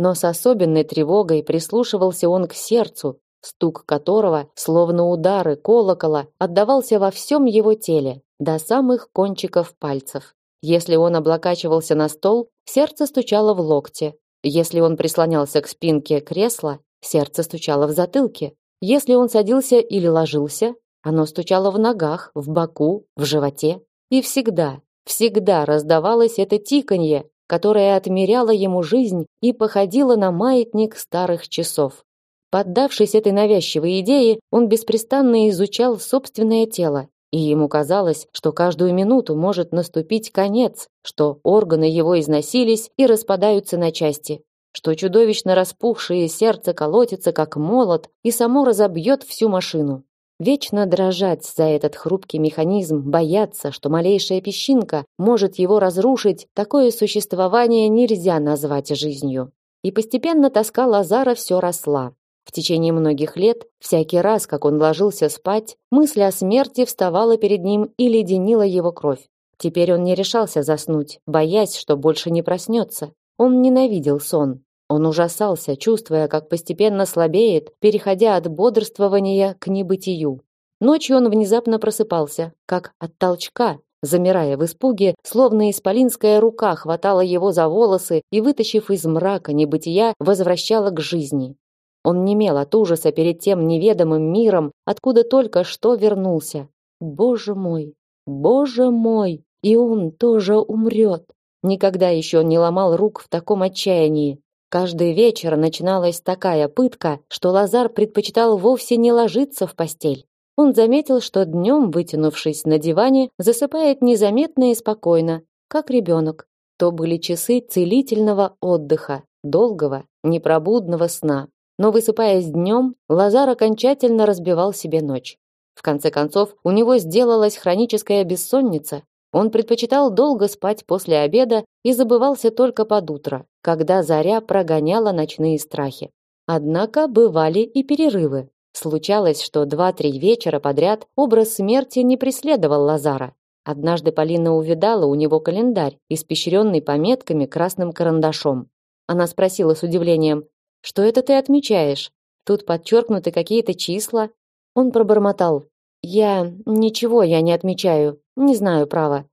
Но с особенной тревогой прислушивался он к сердцу, стук которого, словно удары колокола, отдавался во всем его теле, до самых кончиков пальцев. Если он облокачивался на стол, сердце стучало в локте. Если он прислонялся к спинке кресла, сердце стучало в затылке. Если он садился или ложился, оно стучало в ногах, в боку, в животе. И всегда, всегда раздавалось это тиканье, которое отмеряло ему жизнь и походило на маятник старых часов. Поддавшись этой навязчивой идее, он беспрестанно изучал собственное тело, и ему казалось, что каждую минуту может наступить конец, что органы его износились и распадаются на части, что чудовищно распухшее сердце колотится как молот и само разобьет всю машину. Вечно дрожать за этот хрупкий механизм, бояться, что малейшая песчинка может его разрушить, такое существование нельзя назвать жизнью. И постепенно тоска Лазара все росла. В течение многих лет, всякий раз, как он ложился спать, мысль о смерти вставала перед ним и леденила его кровь. Теперь он не решался заснуть, боясь, что больше не проснется. Он ненавидел сон. Он ужасался, чувствуя, как постепенно слабеет, переходя от бодрствования к небытию. Ночью он внезапно просыпался, как от толчка, замирая в испуге, словно исполинская рука хватала его за волосы и, вытащив из мрака небытия, возвращала к жизни. Он немел от ужаса перед тем неведомым миром, откуда только что вернулся. Боже мой, боже мой, и он тоже умрет. Никогда еще не ломал рук в таком отчаянии. Каждый вечер начиналась такая пытка, что Лазар предпочитал вовсе не ложиться в постель. Он заметил, что днем, вытянувшись на диване, засыпает незаметно и спокойно, как ребенок. То были часы целительного отдыха, долгого, непробудного сна. Но высыпаясь днем, Лазар окончательно разбивал себе ночь. В конце концов, у него сделалась хроническая бессонница. Он предпочитал долго спать после обеда и забывался только под утро, когда заря прогоняла ночные страхи. Однако бывали и перерывы. Случалось, что два-три вечера подряд образ смерти не преследовал Лазара. Однажды Полина увидала у него календарь, испещренный пометками красным карандашом. Она спросила с удивлением, «Что это ты отмечаешь? Тут подчеркнуты какие-то числа?» Он пробормотал, «Я... ничего я не отмечаю, не знаю права».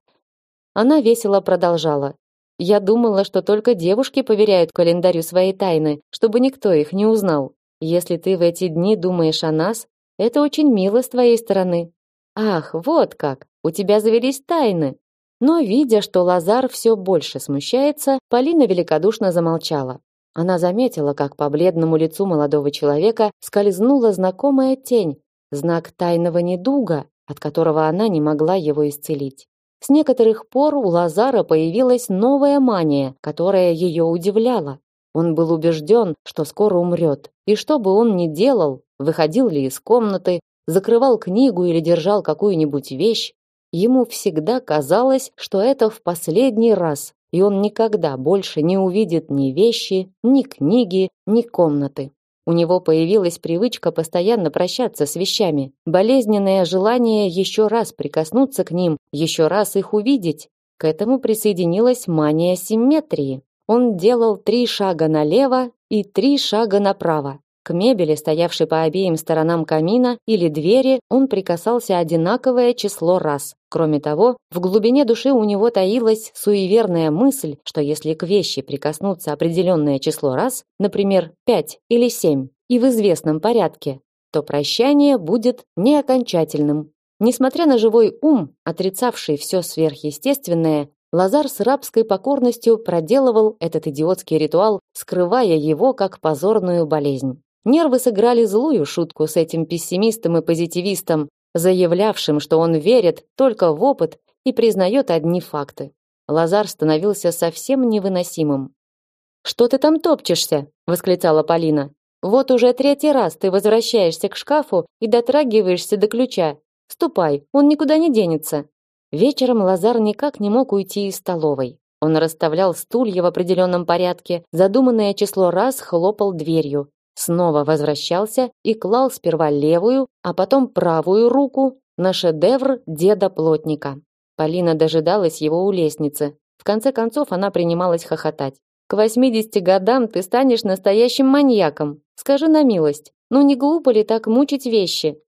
Она весело продолжала, «Я думала, что только девушки поверяют календарю свои тайны, чтобы никто их не узнал. Если ты в эти дни думаешь о нас, это очень мило с твоей стороны. Ах, вот как, у тебя завелись тайны. Но видя, что Лазар все больше смущается, Полина великодушно замолчала. Она заметила, как по бледному лицу молодого человека скользнула знакомая тень, знак тайного недуга, от которого она не могла его исцелить. С некоторых пор у Лазара появилась новая мания, которая ее удивляла. Он был убежден, что скоро умрет, и что бы он ни делал, выходил ли из комнаты, закрывал книгу или держал какую-нибудь вещь, ему всегда казалось, что это в последний раз, и он никогда больше не увидит ни вещи, ни книги, ни комнаты. У него появилась привычка постоянно прощаться с вещами, болезненное желание еще раз прикоснуться к ним, еще раз их увидеть. К этому присоединилась мания симметрии. Он делал три шага налево и три шага направо. К мебели, стоявшей по обеим сторонам камина или двери, он прикасался одинаковое число раз. Кроме того, в глубине души у него таилась суеверная мысль, что если к вещи прикоснуться определенное число раз, например, пять или семь, и в известном порядке, то прощание будет неокончательным. Несмотря на живой ум, отрицавший все сверхъестественное, Лазар с рабской покорностью проделывал этот идиотский ритуал, скрывая его как позорную болезнь. Нервы сыграли злую шутку с этим пессимистом и позитивистом, заявлявшим, что он верит только в опыт и признает одни факты. Лазар становился совсем невыносимым. «Что ты там топчешься?» – восклицала Полина. «Вот уже третий раз ты возвращаешься к шкафу и дотрагиваешься до ключа. Ступай, он никуда не денется». Вечером Лазар никак не мог уйти из столовой. Он расставлял стулья в определенном порядке, задуманное число раз хлопал дверью, снова возвращался и клал сперва левую, а потом правую руку на шедевр деда-плотника. Полина дожидалась его у лестницы. В конце концов она принималась хохотать. «К 80 годам ты станешь настоящим маньяком. Скажи на милость, ну не глупо ли так мучить вещи?»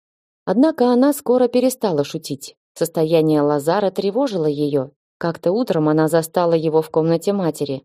Однако она скоро перестала шутить. Состояние Лазара тревожило ее. Как-то утром она застала его в комнате матери.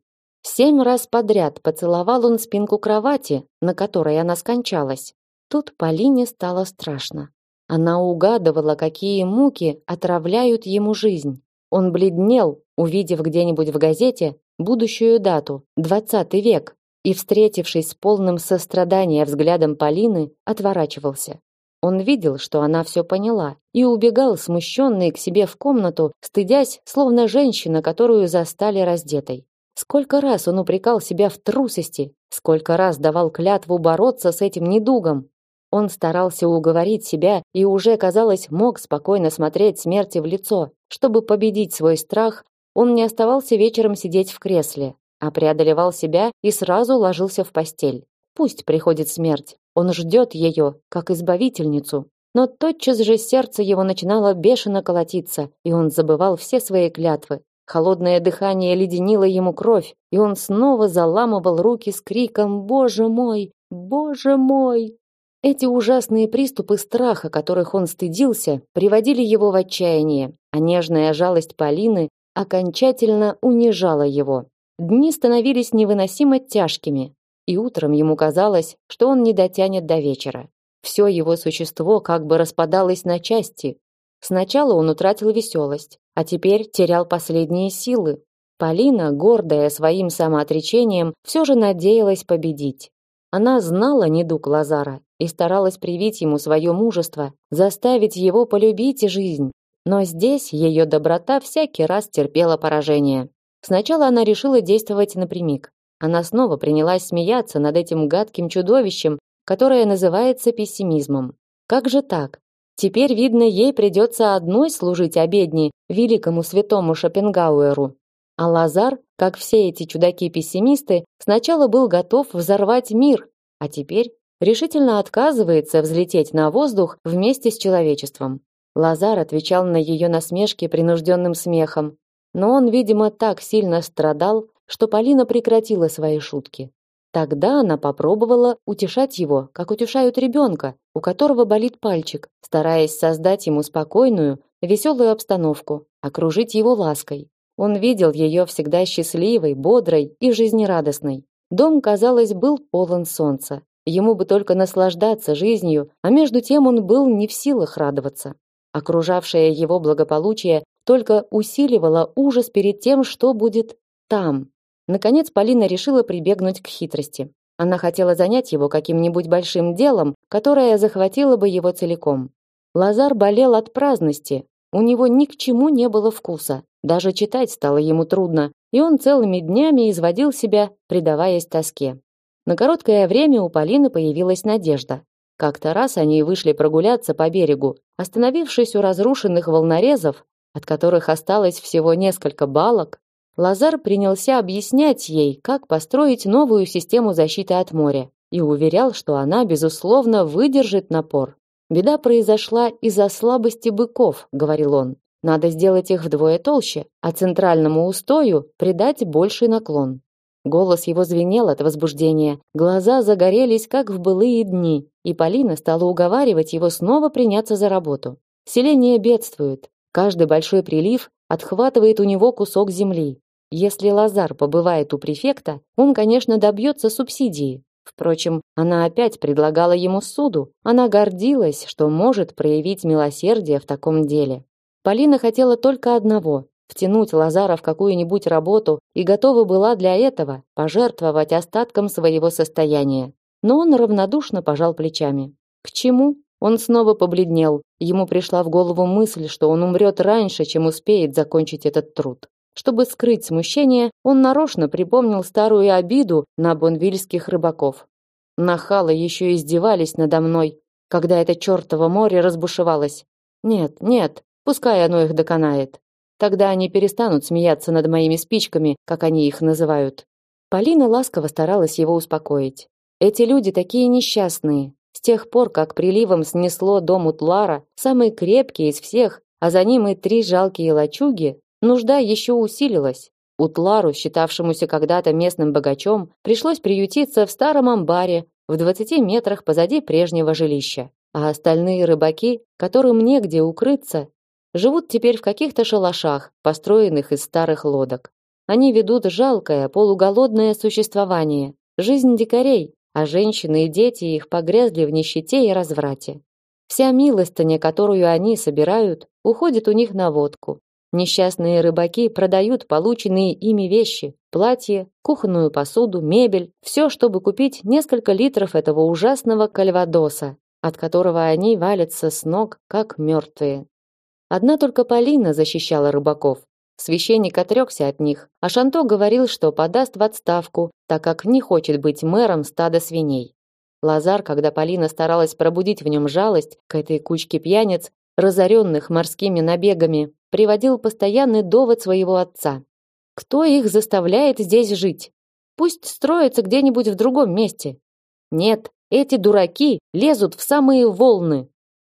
Семь раз подряд поцеловал он спинку кровати, на которой она скончалась. Тут Полине стало страшно. Она угадывала, какие муки отравляют ему жизнь. Он бледнел, увидев где-нибудь в газете будущую дату двадцатый век, и встретившись с полным сострадания взглядом Полины, отворачивался. Он видел, что она все поняла, и убегал смущенный к себе в комнату, стыдясь, словно женщина, которую застали раздетой. Сколько раз он упрекал себя в трусости, сколько раз давал клятву бороться с этим недугом. Он старался уговорить себя и уже, казалось, мог спокойно смотреть смерти в лицо. Чтобы победить свой страх, он не оставался вечером сидеть в кресле, а преодолевал себя и сразу ложился в постель. Пусть приходит смерть, он ждет ее, как избавительницу. Но тотчас же сердце его начинало бешено колотиться, и он забывал все свои клятвы. Холодное дыхание леденило ему кровь, и он снова заламывал руки с криком «Боже мой! Боже мой!». Эти ужасные приступы страха, которых он стыдился, приводили его в отчаяние, а нежная жалость Полины окончательно унижала его. Дни становились невыносимо тяжкими, и утром ему казалось, что он не дотянет до вечера. Все его существо как бы распадалось на части. Сначала он утратил веселость, а теперь терял последние силы. Полина, гордая своим самоотречением, все же надеялась победить. Она знала недуг Лазара и старалась привить ему свое мужество, заставить его полюбить жизнь. Но здесь ее доброта всякий раз терпела поражение. Сначала она решила действовать напрямик. Она снова принялась смеяться над этим гадким чудовищем, которое называется пессимизмом. Как же так? Теперь, видно, ей придется одной служить обедни великому святому Шопенгауэру. А Лазар, как все эти чудаки-пессимисты, сначала был готов взорвать мир, а теперь решительно отказывается взлететь на воздух вместе с человечеством. Лазар отвечал на ее насмешки принужденным смехом, но он, видимо, так сильно страдал, что Полина прекратила свои шутки. Тогда она попробовала утешать его, как утешают ребенка, у которого болит пальчик, стараясь создать ему спокойную, веселую обстановку, окружить его лаской. Он видел ее всегда счастливой, бодрой и жизнерадостной. Дом, казалось, был полон солнца. Ему бы только наслаждаться жизнью, а между тем он был не в силах радоваться. Окружавшее его благополучие только усиливало ужас перед тем, что будет там, Наконец Полина решила прибегнуть к хитрости. Она хотела занять его каким-нибудь большим делом, которое захватило бы его целиком. Лазар болел от праздности. У него ни к чему не было вкуса. Даже читать стало ему трудно, и он целыми днями изводил себя, предаваясь тоске. На короткое время у Полины появилась надежда. Как-то раз они вышли прогуляться по берегу, остановившись у разрушенных волнорезов, от которых осталось всего несколько балок, Лазар принялся объяснять ей, как построить новую систему защиты от моря, и уверял, что она, безусловно, выдержит напор. «Беда произошла из-за слабости быков», — говорил он. «Надо сделать их вдвое толще, а центральному устою придать больший наклон». Голос его звенел от возбуждения, глаза загорелись, как в былые дни, и Полина стала уговаривать его снова приняться за работу. Селение бедствует. Каждый большой прилив отхватывает у него кусок земли. Если Лазар побывает у префекта, он, конечно, добьется субсидии. Впрочем, она опять предлагала ему суду. Она гордилась, что может проявить милосердие в таком деле. Полина хотела только одного втянуть Лазара в какую-нибудь работу и готова была для этого пожертвовать остатком своего состояния. Но он равнодушно пожал плечами. К чему? Он снова побледнел. Ему пришла в голову мысль, что он умрет раньше, чем успеет закончить этот труд. Чтобы скрыть смущение, он нарочно припомнил старую обиду на бонвильских рыбаков. Нахалы еще издевались надо мной, когда это чертово море разбушевалось. Нет, нет, пускай оно их доконает. Тогда они перестанут смеяться над моими спичками, как они их называют. Полина ласково старалась его успокоить. Эти люди такие несчастные. С тех пор, как приливом снесло дом Утлара, самый крепкий из всех, а за ним и три жалкие лачуги, Нужда еще усилилась. Утлару, считавшемуся когда-то местным богачом, пришлось приютиться в старом амбаре в 20 метрах позади прежнего жилища. А остальные рыбаки, которым негде укрыться, живут теперь в каких-то шалашах, построенных из старых лодок. Они ведут жалкое, полуголодное существование, жизнь дикарей, а женщины и дети их погрязли в нищете и разврате. Вся милостыня, которую они собирают, уходит у них на водку, Несчастные рыбаки продают полученные ими вещи: платье, кухонную посуду, мебель, все, чтобы купить несколько литров этого ужасного кальвадоса, от которого они валятся с ног, как мертвые. Одна только Полина защищала рыбаков. Священник отрекся от них, а Шанто говорил, что подаст в отставку, так как не хочет быть мэром стада свиней. Лазар, когда Полина старалась пробудить в нем жалость к этой кучке пьяниц, разоренных морскими набегами, приводил постоянный довод своего отца. Кто их заставляет здесь жить? Пусть строятся где-нибудь в другом месте. Нет, эти дураки лезут в самые волны.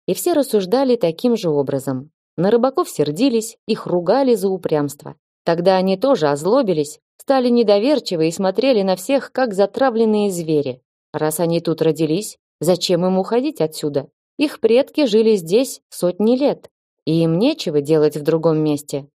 И все рассуждали таким же образом. На рыбаков сердились, их ругали за упрямство. Тогда они тоже озлобились, стали недоверчивы и смотрели на всех, как затравленные звери. Раз они тут родились, зачем им уходить отсюда? Их предки жили здесь сотни лет и им нечего делать в другом месте.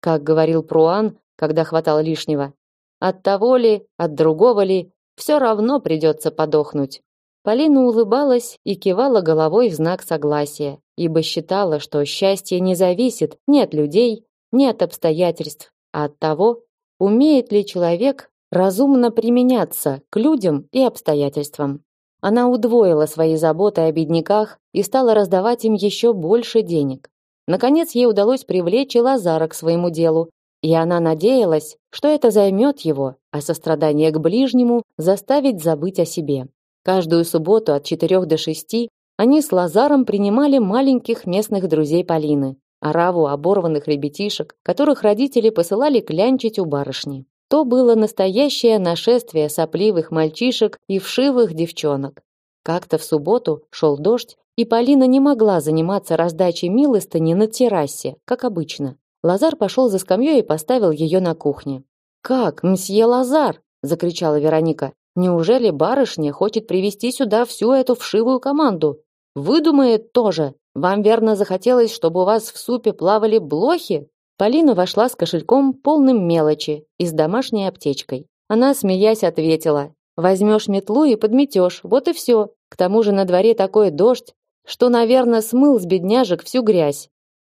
Как говорил Пруан, когда хватало лишнего, от того ли, от другого ли, все равно придется подохнуть. Полина улыбалась и кивала головой в знак согласия, ибо считала, что счастье не зависит ни от людей, ни от обстоятельств, а от того, умеет ли человек разумно применяться к людям и обстоятельствам. Она удвоила свои заботы о бедняках и стала раздавать им еще больше денег. Наконец ей удалось привлечь и Лазара к своему делу, и она надеялась, что это займет его, а сострадание к ближнему заставить забыть о себе. Каждую субботу от четырех до шести они с Лазаром принимали маленьких местных друзей Полины, ораву оборванных ребятишек, которых родители посылали клянчить у барышни. То было настоящее нашествие сопливых мальчишек и вшивых девчонок. Как-то в субботу шел дождь, и Полина не могла заниматься раздачей милостыни на террасе, как обычно. Лазар пошел за скамьей и поставил ее на кухне. «Как, мсье Лазар?» – закричала Вероника. «Неужели барышня хочет привести сюда всю эту вшивую команду? Выдумает тоже. Вам верно захотелось, чтобы у вас в супе плавали блохи?» Полина вошла с кошельком полным мелочи и с домашней аптечкой. Она, смеясь, ответила, «Возьмешь метлу и подметешь, вот и все. К тому же на дворе такой дождь, что, наверное, смыл с бедняжек всю грязь».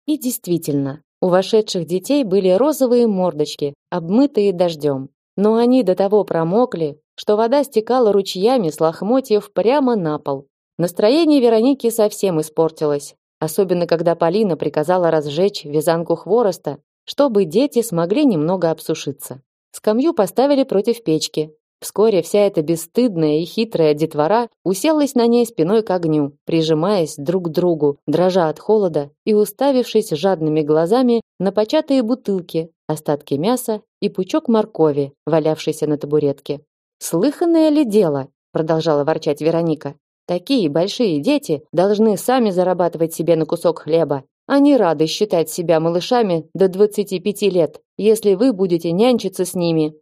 И действительно, у вошедших детей были розовые мордочки, обмытые дождем. Но они до того промокли, что вода стекала ручьями с лохмотьев прямо на пол. Настроение Вероники совсем испортилось особенно когда Полина приказала разжечь вязанку хвороста, чтобы дети смогли немного обсушиться. Скамью поставили против печки. Вскоре вся эта бесстыдная и хитрая детвора уселась на ней спиной к огню, прижимаясь друг к другу, дрожа от холода и уставившись жадными глазами на початые бутылки, остатки мяса и пучок моркови, валявшийся на табуретке. «Слыханное ли дело?» продолжала ворчать Вероника. Такие большие дети должны сами зарабатывать себе на кусок хлеба. Они рады считать себя малышами до 25 лет, если вы будете нянчиться с ними.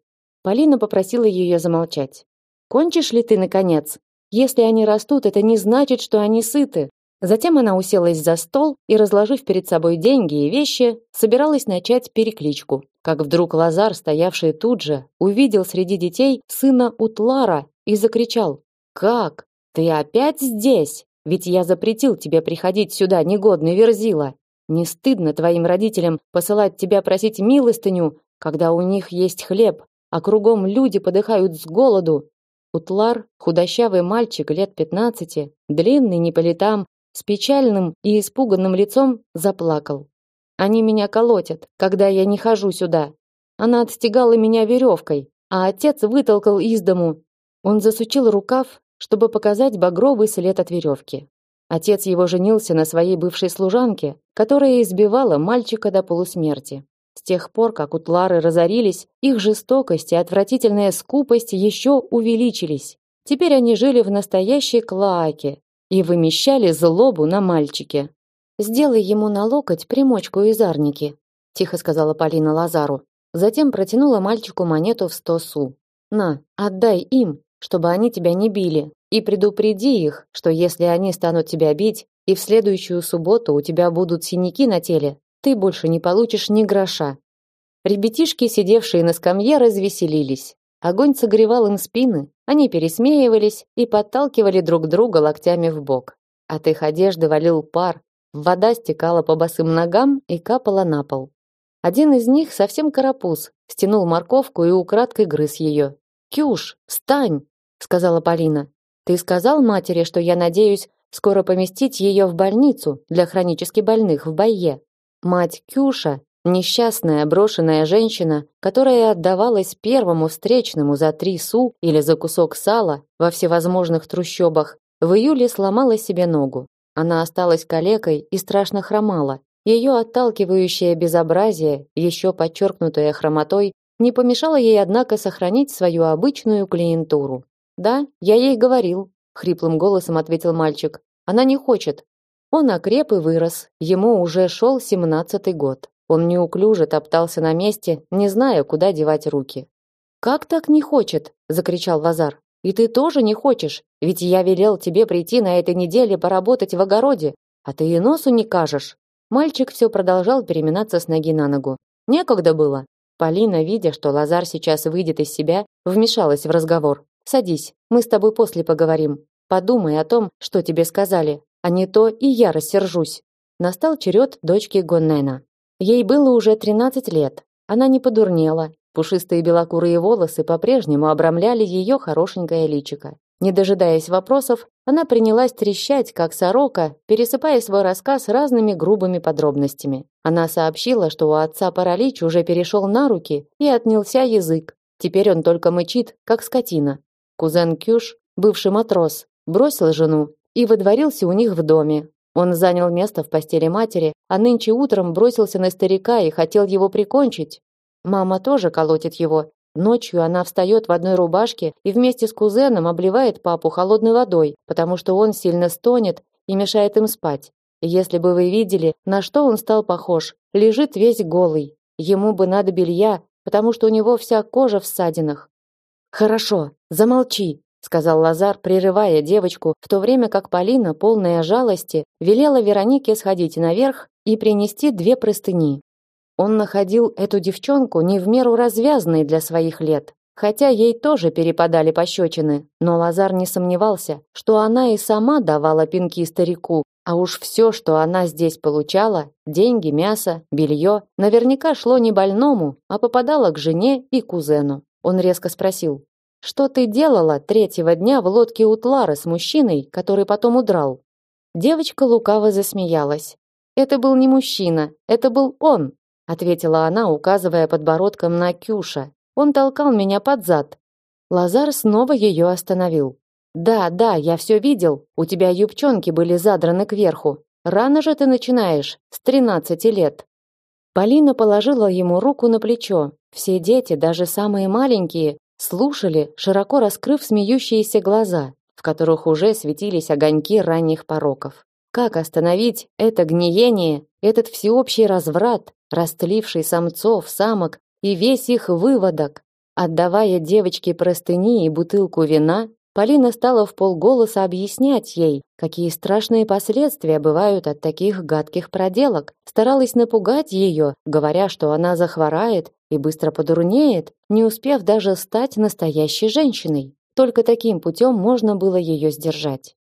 Полина попросила ее замолчать. Кончишь ли ты наконец? Если они растут, это не значит, что они сыты. Затем она уселась за стол и, разложив перед собой деньги и вещи, собиралась начать перекличку. Как вдруг Лазар, стоявший тут же, увидел среди детей сына Утлара и закричал: "Как? Ты опять здесь? Ведь я запретил тебе приходить сюда, негодный верзила. Не стыдно твоим родителям посылать тебя просить милостыню, когда у них есть хлеб, а кругом люди подыхают с голоду. Утлар, худощавый мальчик лет пятнадцати, длинный не по летам, с печальным и испуганным лицом, заплакал. Они меня колотят, когда я не хожу сюда. Она отстегала меня веревкой, а отец вытолкал из дому. Он засучил рукав чтобы показать багровый след от веревки. Отец его женился на своей бывшей служанке, которая избивала мальчика до полусмерти. С тех пор, как утлары разорились, их жестокость и отвратительная скупость еще увеличились. Теперь они жили в настоящей клоаке и вымещали злобу на мальчике. «Сделай ему на локоть примочку из арники», – тихо сказала Полина Лазару. Затем протянула мальчику монету в сто су. «На, отдай им, чтобы они тебя не били, и предупреди их, что если они станут тебя бить, и в следующую субботу у тебя будут синяки на теле, ты больше не получишь ни гроша. Ребятишки, сидевшие на скамье, развеселились. Огонь согревал им спины, они пересмеивались и подталкивали друг друга локтями в бок. От их одежды валил пар, вода стекала по босым ногам и капала на пол. Один из них, совсем карапуз, стянул морковку и украдкой грыз ее. «Кюш, встань!» сказала Полина. Ты сказал матери, что я надеюсь скоро поместить ее в больницу для хронически больных в Байе. Мать Кюша, несчастная брошенная женщина, которая отдавалась первому встречному за три су или за кусок сала во всевозможных трущобах, в июле сломала себе ногу. Она осталась калекой и страшно хромала. Ее отталкивающее безобразие, еще подчеркнутое хромотой, не помешало ей, однако, сохранить свою обычную клиентуру. Да, я ей говорил, хриплым голосом ответил мальчик. Она не хочет. Он окреп и вырос. Ему уже шел семнадцатый год. Он неуклюже топтался на месте, не зная, куда девать руки. Как так не хочет? закричал Вазар. И ты тоже не хочешь, ведь я велел тебе прийти на этой неделе поработать в огороде, а ты и носу не кажешь. Мальчик все продолжал переминаться с ноги на ногу. Некогда было. Полина, видя, что Лазар сейчас выйдет из себя, вмешалась в разговор. Садись, мы с тобой после поговорим. Подумай о том, что тебе сказали, а не то и я рассержусь. Настал черед дочки Гоннена. Ей было уже 13 лет. Она не подурнела. Пушистые белокурые волосы по-прежнему обрамляли ее хорошенькое личико. Не дожидаясь вопросов, она принялась трещать, как сорока, пересыпая свой рассказ разными грубыми подробностями. Она сообщила, что у отца паралич уже перешел на руки и отнялся язык. Теперь он только мычит, как скотина. Кузен Кюш, бывший матрос, бросил жену и водворился у них в доме. Он занял место в постели матери, а нынче утром бросился на старика и хотел его прикончить. Мама тоже колотит его. Ночью она встает в одной рубашке и вместе с кузеном обливает папу холодной водой, потому что он сильно стонет и мешает им спать. Если бы вы видели, на что он стал похож, лежит весь голый. Ему бы надо белья, потому что у него вся кожа в ссадинах. Хорошо, замолчи, сказал Лазар, прерывая девочку, в то время как Полина, полная жалости, велела Веронике сходить наверх и принести две простыни. Он находил эту девчонку не в меру развязной для своих лет, хотя ей тоже перепадали пощечины, но Лазар не сомневался, что она и сама давала пинки старику, а уж все, что она здесь получала, деньги, мясо, белье, наверняка шло не больному, а попадало к жене и кузену. Он резко спросил: "Что ты делала третьего дня в лодке у Тлары с мужчиной, который потом удрал?" Девочка лукаво засмеялась. "Это был не мужчина, это был он", ответила она, указывая подбородком на Кюша. "Он толкал меня под зад". Лазар снова ее остановил. "Да, да, я все видел. У тебя юбчонки были задраны кверху. Рано же ты начинаешь, с тринадцати лет". Полина положила ему руку на плечо. Все дети, даже самые маленькие, слушали, широко раскрыв смеющиеся глаза, в которых уже светились огоньки ранних пороков. Как остановить это гниение, этот всеобщий разврат, растливший самцов, самок и весь их выводок? Отдавая девочке простыни и бутылку вина, Полина стала в полголоса объяснять ей, какие страшные последствия бывают от таких гадких проделок. Старалась напугать ее, говоря, что она захворает и быстро подурнеет, не успев даже стать настоящей женщиной. Только таким путем можно было ее сдержать.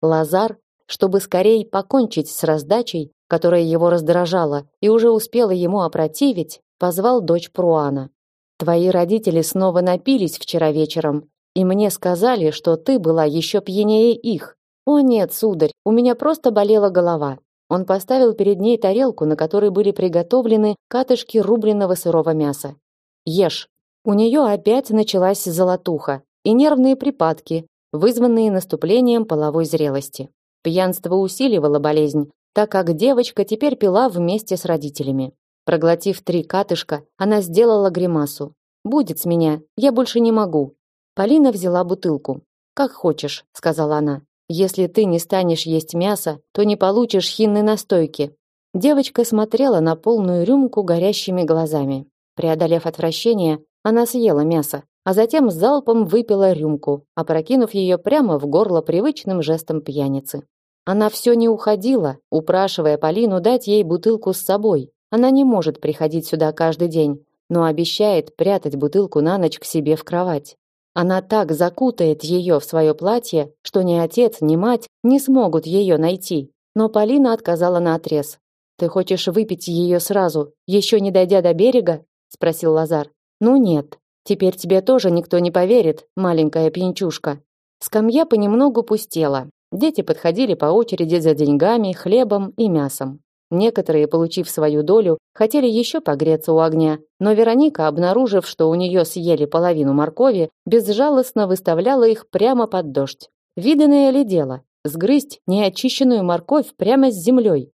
Лазар, чтобы скорее покончить с раздачей, которая его раздражала и уже успела ему опротивить, позвал дочь Пруана. Твои родители снова напились вчера вечером, и мне сказали, что ты была еще пьянее их. О нет, сударь, у меня просто болела голова. Он поставил перед ней тарелку, на которой были приготовлены катышки рубленого сырого мяса. Ешь. У нее опять началась золотуха и нервные припадки, вызванные наступлением половой зрелости. Пьянство усиливало болезнь, так как девочка теперь пила вместе с родителями. Проглотив три катышка, она сделала гримасу. Будет с меня, я больше не могу. Полина взяла бутылку. Как хочешь, сказала она. Если ты не станешь есть мясо, то не получишь хинной настойки. Девочка смотрела на полную рюмку горящими глазами. Преодолев отвращение, она съела мясо, а затем залпом выпила рюмку, опрокинув ее прямо в горло привычным жестом пьяницы. Она все не уходила, упрашивая Полину дать ей бутылку с собой. Она не может приходить сюда каждый день, но обещает прятать бутылку на ночь к себе в кровать. Она так закутает ее в свое платье, что ни отец, ни мать не смогут ее найти. Но Полина отказала на отрез. Ты хочешь выпить ее сразу, еще не дойдя до берега? спросил Лазар. Ну нет. Теперь тебе тоже никто не поверит, маленькая пьянчушка. Скамья понемногу пустела. Дети подходили по очереди за деньгами, хлебом и мясом. Некоторые, получив свою долю, хотели еще погреться у огня, но Вероника, обнаружив, что у нее съели половину моркови, безжалостно выставляла их прямо под дождь. Виданное ли дело сгрызть неочищенную морковь прямо с землей?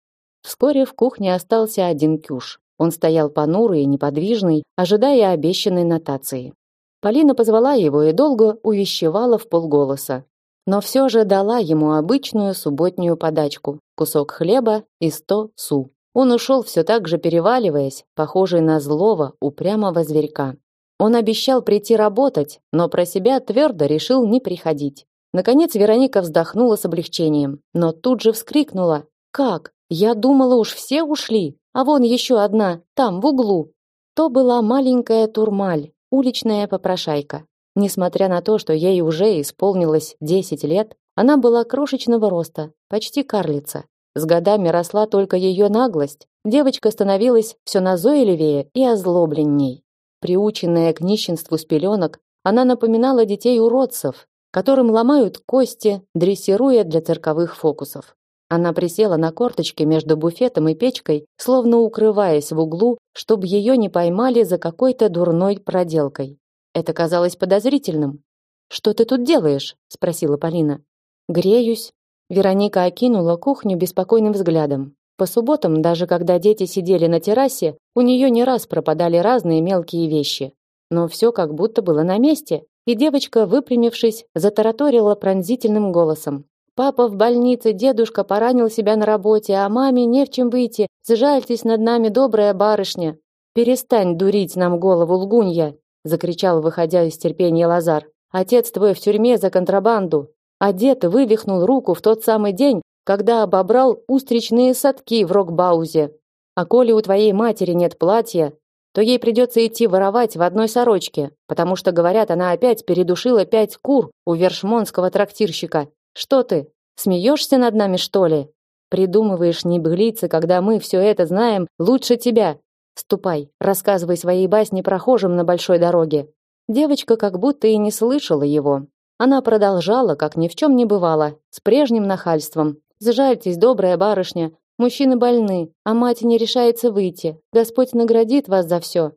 Вскоре в кухне остался один кюш. Он стоял понурый и неподвижный, ожидая обещанной нотации. Полина позвала его и долго увещевала в полголоса но все же дала ему обычную субботнюю подачку: кусок хлеба и сто су. Он ушел все так же переваливаясь, похожий на злого, упрямого зверька. Он обещал прийти работать, но про себя твердо решил не приходить. Наконец Вероника вздохнула с облегчением, но тут же вскрикнула: "Как? Я думала, уж все ушли, а вон еще одна, там в углу". То была маленькая Турмаль, уличная попрошайка. Несмотря на то, что ей уже исполнилось 10 лет, она была крошечного роста, почти карлица. С годами росла только ее наглость. Девочка становилась все назойливее и озлобленней. Приученная к нищенству с пеленок, она напоминала детей-уродцев, которым ломают кости, дрессируя для цирковых фокусов. Она присела на корточки между буфетом и печкой, словно укрываясь в углу, чтобы ее не поймали за какой-то дурной проделкой. Это казалось подозрительным. Что ты тут делаешь? спросила Полина. Греюсь. Вероника окинула кухню беспокойным взглядом. По субботам, даже когда дети сидели на террасе, у нее не раз пропадали разные мелкие вещи. Но все как будто было на месте, и девочка, выпрямившись, затараторила пронзительным голосом. «Папа в больнице, дедушка поранил себя на работе, а маме не в чем выйти. Сжальтесь над нами, добрая барышня!» «Перестань дурить нам голову, лгунья!» Закричал, выходя из терпения Лазар. «Отец твой в тюрьме за контрабанду, а дед вывихнул руку в тот самый день, когда обобрал устричные садки в Рокбаузе. А коли у твоей матери нет платья, то ей придется идти воровать в одной сорочке, потому что, говорят, она опять передушила пять кур у вершмонского трактирщика. Что ты, смеешься над нами, что ли? Придумываешь небылицы, когда мы все это знаем лучше тебя. Ступай, рассказывай свои басни прохожим на большой дороге. Девочка как будто и не слышала его. Она продолжала, как ни в чем не бывало, с прежним нахальством, Сжальтесь, добрая барышня. Мужчины больны, а мать не решается выйти. Господь наградит вас за все.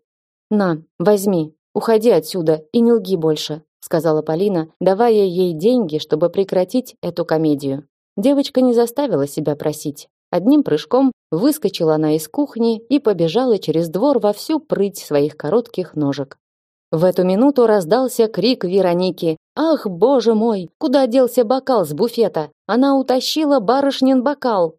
На, возьми. Уходи отсюда и не лги больше, сказала Полина, давая ей деньги, чтобы прекратить эту комедию. Девочка не заставила себя просить. Одним прыжком выскочила она из кухни и побежала через двор во всю прыть своих коротких ножек. В эту минуту раздался крик Вероники. «Ах, боже мой! Куда делся бокал с буфета? Она утащила барышнин бокал!»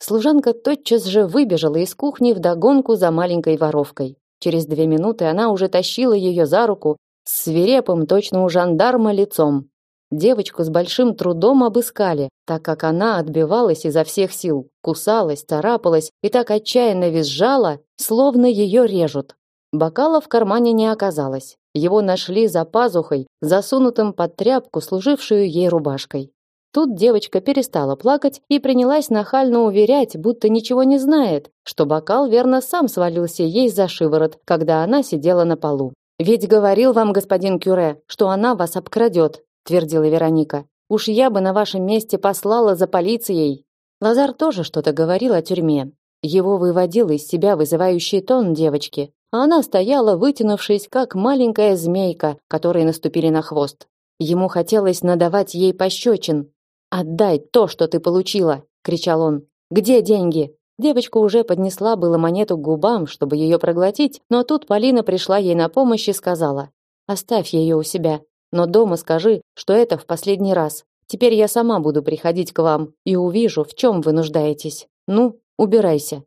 Служанка тотчас же выбежала из кухни в догонку за маленькой воровкой. Через две минуты она уже тащила ее за руку с свирепым, точно у жандарма, лицом. Девочку с большим трудом обыскали, так как она отбивалась изо всех сил, кусалась, царапалась и так отчаянно визжала, словно ее режут. Бокала в кармане не оказалось. Его нашли за пазухой, засунутым под тряпку, служившую ей рубашкой. Тут девочка перестала плакать и принялась нахально уверять, будто ничего не знает, что бокал верно сам свалился ей за шиворот, когда она сидела на полу. «Ведь говорил вам господин Кюре, что она вас обкрадет», твердила Вероника. «Уж я бы на вашем месте послала за полицией». Лазар тоже что-то говорил о тюрьме. Его выводил из себя вызывающий тон девочки, а она стояла, вытянувшись, как маленькая змейка, которой наступили на хвост. Ему хотелось надавать ей пощечин. «Отдай то, что ты получила!» — кричал он. «Где деньги?» Девочка уже поднесла было монету к губам, чтобы ее проглотить, но тут Полина пришла ей на помощь и сказала. «Оставь ее у себя, но дома скажи, что это в последний раз. Теперь я сама буду приходить к вам и увижу, в чем вы нуждаетесь. Ну, убирайся».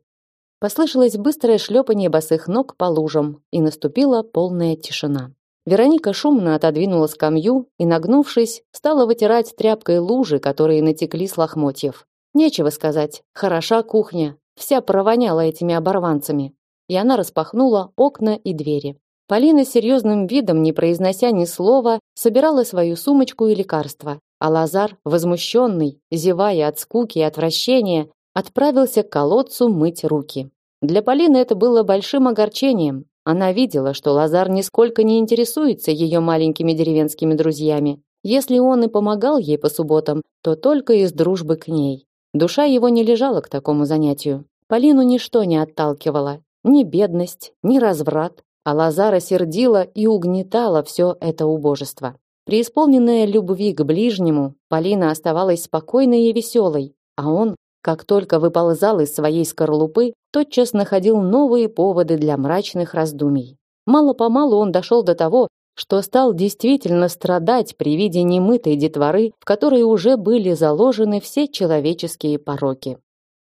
Послышалось быстрое шлепание босых ног по лужам, и наступила полная тишина. Вероника шумно отодвинула скамью и, нагнувшись, стала вытирать тряпкой лужи, которые натекли с лохмотьев. Нечего сказать, хороша кухня, вся провоняла этими оборванцами. И она распахнула окна и двери. Полина серьезным видом, не произнося ни слова, собирала свою сумочку и лекарства, а Лазар, возмущенный, зевая от скуки и отвращения, отправился к колодцу мыть руки. Для Полины это было большим огорчением. Она видела, что Лазар нисколько не интересуется ее маленькими деревенскими друзьями. Если он и помогал ей по субботам, то только из дружбы к ней. Душа его не лежала к такому занятию. Полину ничто не отталкивало, ни бедность, ни разврат, а Лазара сердила и угнетала все это убожество. Преисполненная любви к ближнему, Полина оставалась спокойной и веселой, а он как только выползал из своей скорлупы, тотчас находил новые поводы для мрачных раздумий. Мало-помалу он дошел до того, что стал действительно страдать при виде немытой детворы, в которой уже были заложены все человеческие пороки.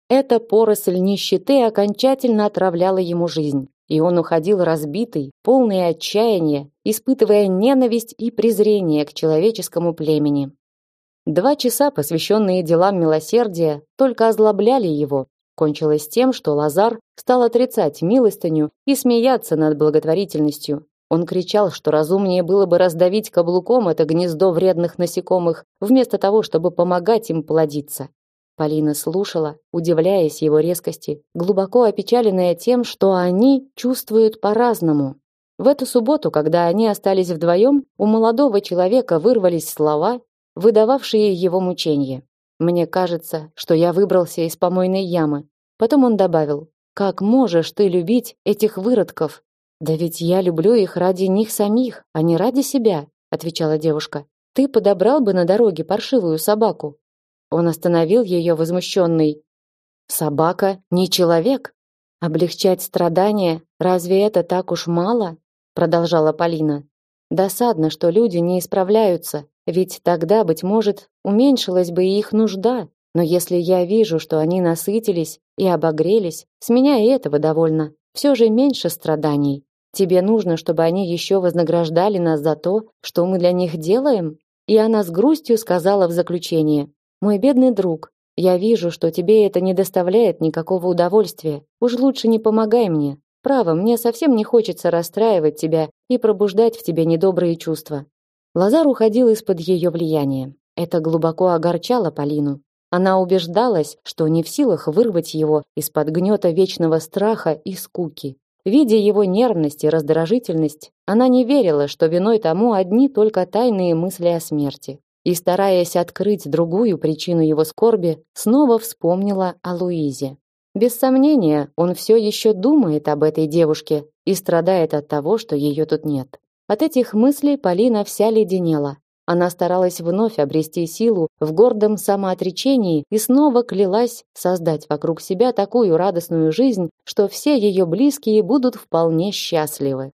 Эта поросль нищеты окончательно отравляла ему жизнь, и он уходил разбитый, полный отчаяния, испытывая ненависть и презрение к человеческому племени. Два часа, посвященные делам милосердия, только озлобляли его. Кончилось тем, что Лазар стал отрицать милостыню и смеяться над благотворительностью. Он кричал, что разумнее было бы раздавить каблуком это гнездо вредных насекомых, вместо того, чтобы помогать им плодиться. Полина слушала, удивляясь его резкости, глубоко опечаленная тем, что они чувствуют по-разному. В эту субботу, когда они остались вдвоем, у молодого человека вырвались слова, выдававшие его мучения. Мне кажется, что я выбрался из помойной ямы. Потом он добавил: "Как можешь ты любить этих выродков? Да ведь я люблю их ради них самих, а не ради себя", отвечала девушка. "Ты подобрал бы на дороге паршивую собаку?" Он остановил ее возмущенный. Собака не человек. Облегчать страдания, разве это так уж мало? продолжала Полина. Досадно, что люди не исправляются, ведь тогда быть может, уменьшилась бы и их нужда. Но если я вижу, что они насытились и обогрелись, с меня и этого довольно. Все же меньше страданий. Тебе нужно, чтобы они еще вознаграждали нас за то, что мы для них делаем? И она с грустью сказала в заключение: "Мой бедный друг, я вижу, что тебе это не доставляет никакого удовольствия. Уж лучше не помогай мне. Право, мне совсем не хочется расстраивать тебя и пробуждать в тебе недобрые чувства". Лазар уходил из-под ее влияния. Это глубоко огорчало Полину. Она убеждалась, что не в силах вырвать его из-под гнета вечного страха и скуки. Видя его нервность и раздражительность, она не верила, что виной тому одни только тайные мысли о смерти. И стараясь открыть другую причину его скорби, снова вспомнила о Луизе. Без сомнения, он все еще думает об этой девушке и страдает от того, что ее тут нет. От этих мыслей Полина вся леденела. Она старалась вновь обрести силу в гордом самоотречении и снова клялась создать вокруг себя такую радостную жизнь, что все ее близкие будут вполне счастливы.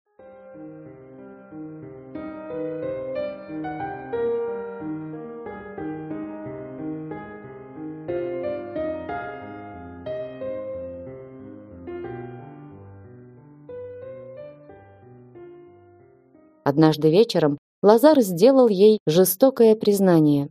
Однажды вечером Лазар сделал ей жестокое признание.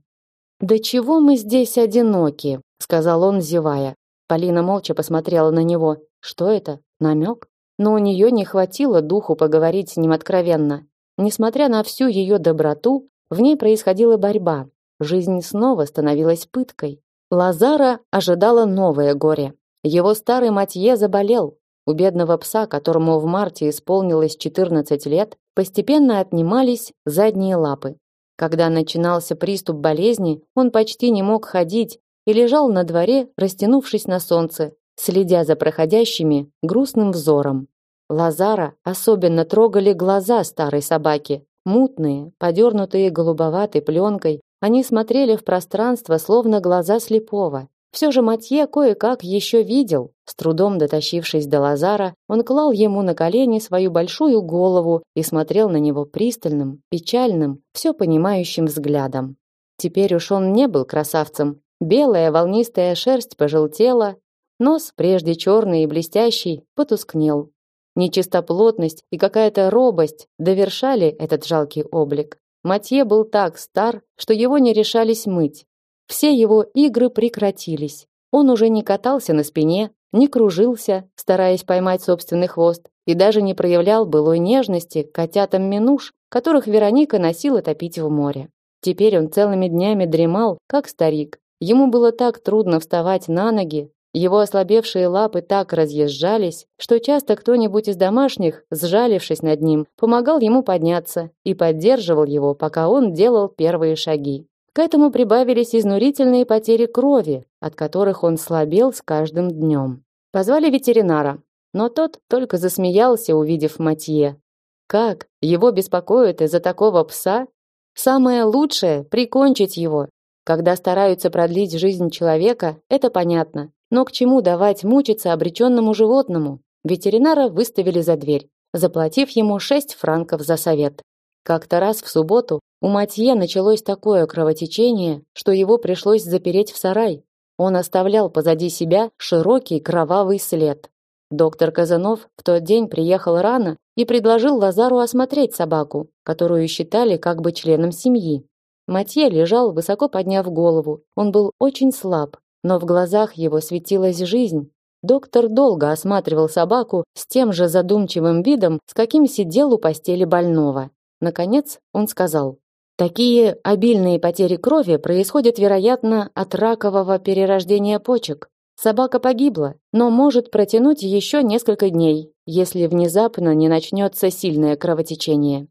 «Да чего мы здесь одиноки?» — сказал он, зевая. Полина молча посмотрела на него. Что это? Намек? Но у нее не хватило духу поговорить с ним откровенно. Несмотря на всю ее доброту, в ней происходила борьба. Жизнь снова становилась пыткой. Лазара ожидала новое горе. Его старый матье заболел. У бедного пса, которому в марте исполнилось 14 лет, постепенно отнимались задние лапы. Когда начинался приступ болезни, он почти не мог ходить и лежал на дворе, растянувшись на солнце, следя за проходящими грустным взором. Лазара особенно трогали глаза старой собаки. Мутные, подернутые голубоватой пленкой, они смотрели в пространство, словно глаза слепого. Все же Матье кое-как еще видел. С трудом дотащившись до Лазара, он клал ему на колени свою большую голову и смотрел на него пристальным, печальным, все понимающим взглядом. Теперь уж он не был красавцем. Белая волнистая шерсть пожелтела, нос, прежде черный и блестящий, потускнел. Нечистоплотность и какая-то робость довершали этот жалкий облик. Матье был так стар, что его не решались мыть. Все его игры прекратились. Он уже не катался на спине, не кружился, стараясь поймать собственный хвост, и даже не проявлял былой нежности котятам Минуш, которых Вероника носила топить в море. Теперь он целыми днями дремал, как старик. Ему было так трудно вставать на ноги, его ослабевшие лапы так разъезжались, что часто кто-нибудь из домашних, сжалившись над ним, помогал ему подняться и поддерживал его, пока он делал первые шаги. К этому прибавились изнурительные потери крови, от которых он слабел с каждым днем. Позвали ветеринара, но тот только засмеялся, увидев Матье. Как? Его беспокоит из-за такого пса? Самое лучшее – прикончить его. Когда стараются продлить жизнь человека, это понятно. Но к чему давать мучиться обреченному животному? Ветеринара выставили за дверь, заплатив ему 6 франков за совет. Как-то раз в субботу у Матье началось такое кровотечение, что его пришлось запереть в сарай. Он оставлял позади себя широкий кровавый след. Доктор Казанов в тот день приехал рано и предложил Лазару осмотреть собаку, которую считали как бы членом семьи. Матье лежал, высоко подняв голову. Он был очень слаб, но в глазах его светилась жизнь. Доктор долго осматривал собаку с тем же задумчивым видом, с каким сидел у постели больного. Наконец он сказал: Такие обильные потери крови происходят, вероятно, от ракового перерождения почек. Собака погибла, но может протянуть еще несколько дней, если внезапно не начнется сильное кровотечение.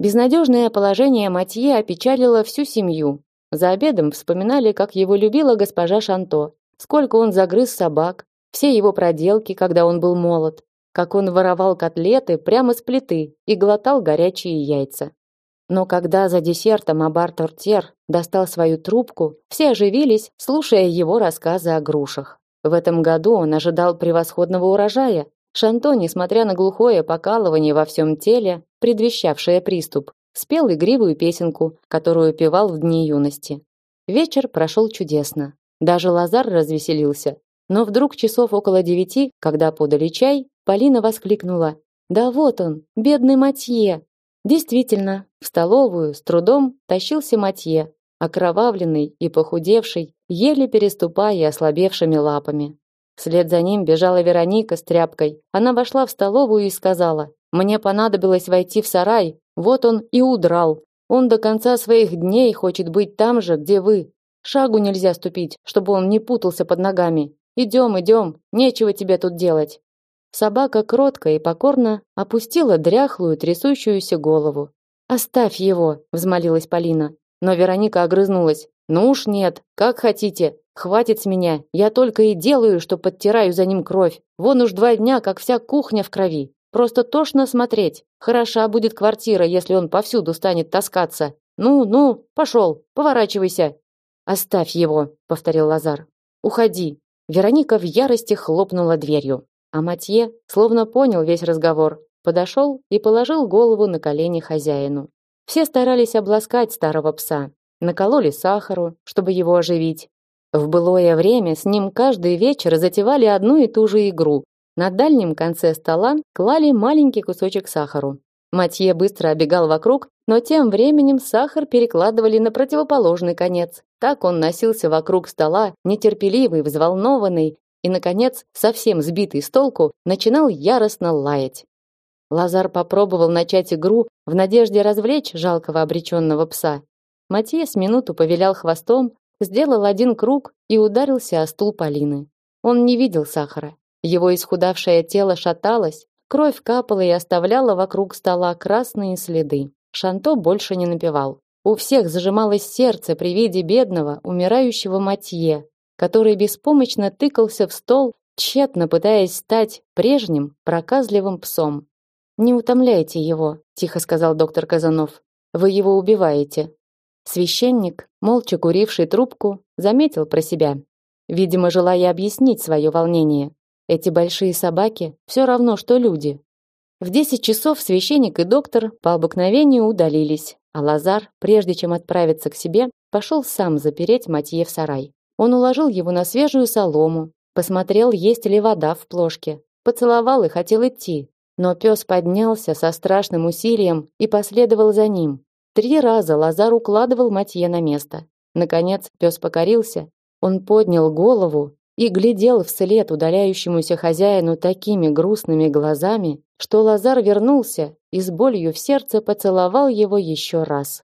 Безнадежное положение Матье опечалило всю семью. За обедом вспоминали, как его любила госпожа Шанто, сколько он загрыз собак, все его проделки, когда он был молод, как он воровал котлеты прямо с плиты и глотал горячие яйца. Но когда за десертом Абар Тортер достал свою трубку, все оживились, слушая его рассказы о грушах. В этом году он ожидал превосходного урожая. Шанто, несмотря на глухое покалывание во всем теле, предвещавшее приступ, спел игривую песенку, которую певал в дни юности. Вечер прошел чудесно. Даже Лазар развеселился. Но вдруг часов около девяти, когда подали чай, Полина воскликнула: "Да вот он, бедный Матье!" Действительно, в столовую с трудом тащился Матье, окровавленный и похудевший, еле переступая ослабевшими лапами. Вслед за ним бежала Вероника с тряпкой. Она вошла в столовую и сказала: "Мне понадобилось войти в сарай. Вот он и удрал. Он до конца своих дней хочет быть там же, где вы. Шагу нельзя ступить, чтобы он не путался под ногами. Идем, идем, нечего тебе тут делать. Собака кротко и покорно опустила дряхлую, трясущуюся голову. «Оставь его!» – взмолилась Полина. Но Вероника огрызнулась. «Ну уж нет, как хотите. Хватит с меня. Я только и делаю, что подтираю за ним кровь. Вон уж два дня, как вся кухня в крови. Просто тошно смотреть. Хороша будет квартира, если он повсюду станет таскаться. Ну, ну, пошел, поворачивайся. Оставь его, повторил Лазар. Уходи. Вероника в ярости хлопнула дверью. А Матье, словно понял весь разговор, подошел и положил голову на колени хозяину. Все старались обласкать старого пса, накололи сахару, чтобы его оживить. В былое время с ним каждый вечер затевали одну и ту же игру. На дальнем конце стола клали маленький кусочек сахару. Матье быстро обегал вокруг, но тем временем сахар перекладывали на противоположный конец. Так он носился вокруг стола, нетерпеливый, взволнованный, и, наконец, совсем сбитый с толку, начинал яростно лаять. Лазар попробовал начать игру в надежде развлечь жалкого обреченного пса. Матье с минуту повилял хвостом, сделал один круг и ударился о стул Полины. Он не видел сахара. Его исхудавшее тело шаталось, кровь капала и оставляла вокруг стола красные следы. Шанто больше не напевал. У всех зажималось сердце при виде бедного, умирающего Матье, который беспомощно тыкался в стол, тщетно пытаясь стать прежним проказливым псом. Не утомляйте его, тихо сказал доктор Казанов. Вы его убиваете. Священник, молча куривший трубку, заметил про себя, видимо, желая объяснить свое волнение. Эти большие собаки все равно что люди. В десять часов священник и доктор по обыкновению удалились, а Лазар, прежде чем отправиться к себе, пошел сам запереть Матье в сарай. Он уложил его на свежую солому, посмотрел, есть ли вода в плошке, поцеловал и хотел идти. Но пес поднялся со страшным усилием и последовал за ним. Три раза Лазар укладывал Матье на место. Наконец пес покорился. Он поднял голову и глядел вслед удаляющемуся хозяину такими грустными глазами, что Лазар вернулся и с болью в сердце поцеловал его еще раз.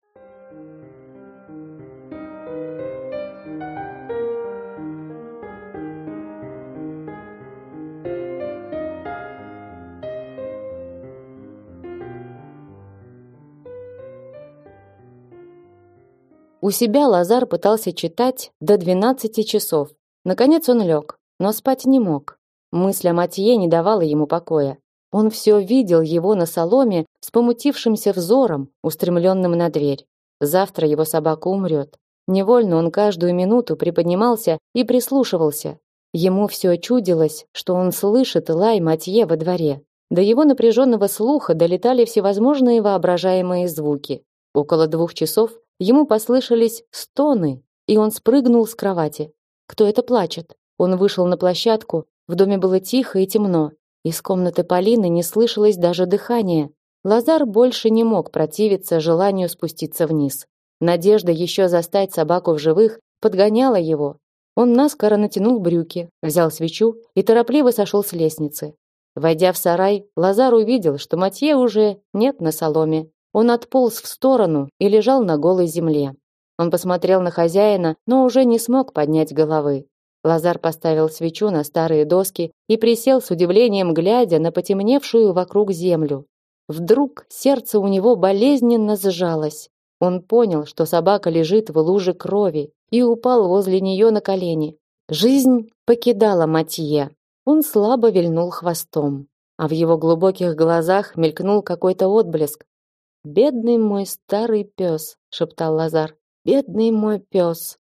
У себя Лазар пытался читать до 12 часов. Наконец он лег, но спать не мог. Мысль о Матье не давала ему покоя. Он все видел его на соломе с помутившимся взором, устремленным на дверь. Завтра его собака умрет. Невольно он каждую минуту приподнимался и прислушивался. Ему все чудилось, что он слышит лай Матье во дворе. До его напряженного слуха долетали всевозможные воображаемые звуки. Около двух часов Ему послышались стоны, и он спрыгнул с кровати. Кто это плачет? Он вышел на площадку. В доме было тихо и темно. Из комнаты Полины не слышалось даже дыхания. Лазар больше не мог противиться желанию спуститься вниз. Надежда еще застать собаку в живых подгоняла его. Он наскоро натянул брюки, взял свечу и торопливо сошел с лестницы. Войдя в сарай, Лазар увидел, что Матье уже нет на соломе. Он отполз в сторону и лежал на голой земле. Он посмотрел на хозяина, но уже не смог поднять головы. Лазар поставил свечу на старые доски и присел с удивлением, глядя на потемневшую вокруг землю. Вдруг сердце у него болезненно сжалось. Он понял, что собака лежит в луже крови, и упал возле нее на колени. Жизнь покидала Матье. Он слабо вильнул хвостом, а в его глубоких глазах мелькнул какой-то отблеск, Бедный мой старый пес, шептал Лазар. Бедный мой пес.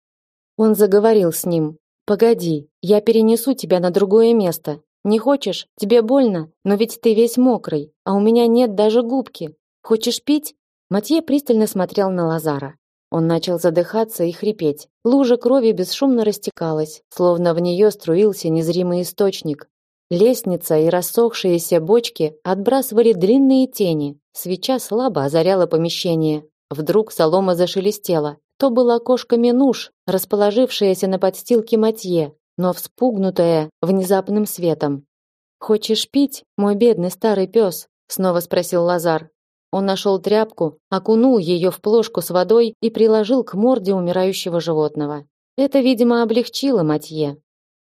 Он заговорил с ним. Погоди, я перенесу тебя на другое место. Не хочешь? Тебе больно, но ведь ты весь мокрый, а у меня нет даже губки. Хочешь пить? Матье пристально смотрел на Лазара. Он начал задыхаться и хрипеть. Лужа крови бесшумно растекалась, словно в нее струился незримый источник. Лестница и рассохшиеся бочки отбрасывали длинные тени. Свеча слабо озаряла помещение. Вдруг солома зашелестела. То была кошка Минуш, расположившаяся на подстилке Матье, но вспугнутая внезапным светом. «Хочешь пить, мой бедный старый пес?» снова спросил Лазар. Он нашел тряпку, окунул ее в плошку с водой и приложил к морде умирающего животного. Это, видимо, облегчило Матье.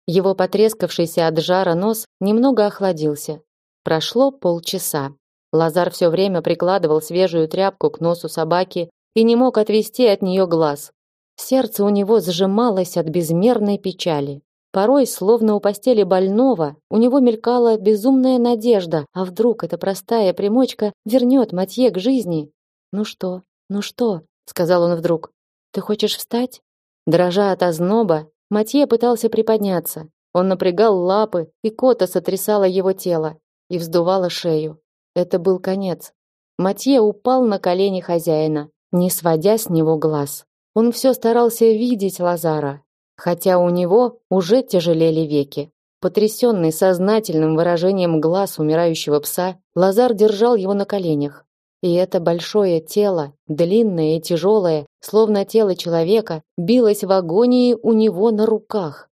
Его потрескавшийся от жара нос немного охладился. Прошло полчаса. Лазар все время прикладывал свежую тряпку к носу собаки и не мог отвести от нее глаз. Сердце у него сжималось от безмерной печали. Порой, словно у постели больного, у него мелькала безумная надежда, а вдруг эта простая примочка вернет Матье к жизни. «Ну что? Ну что?» — сказал он вдруг. «Ты хочешь встать?» Дрожа от озноба, Матье пытался приподняться. Он напрягал лапы, и кота сотрясала его тело и вздувала шею. Это был конец. Матье упал на колени хозяина не сводя с него глаз. Он все старался видеть Лазара, хотя у него уже тяжелели веки. Потрясенный сознательным выражением глаз умирающего пса, Лазар держал его на коленях. И это большое тело, длинное и тяжелое, словно тело человека, билось в агонии у него на руках.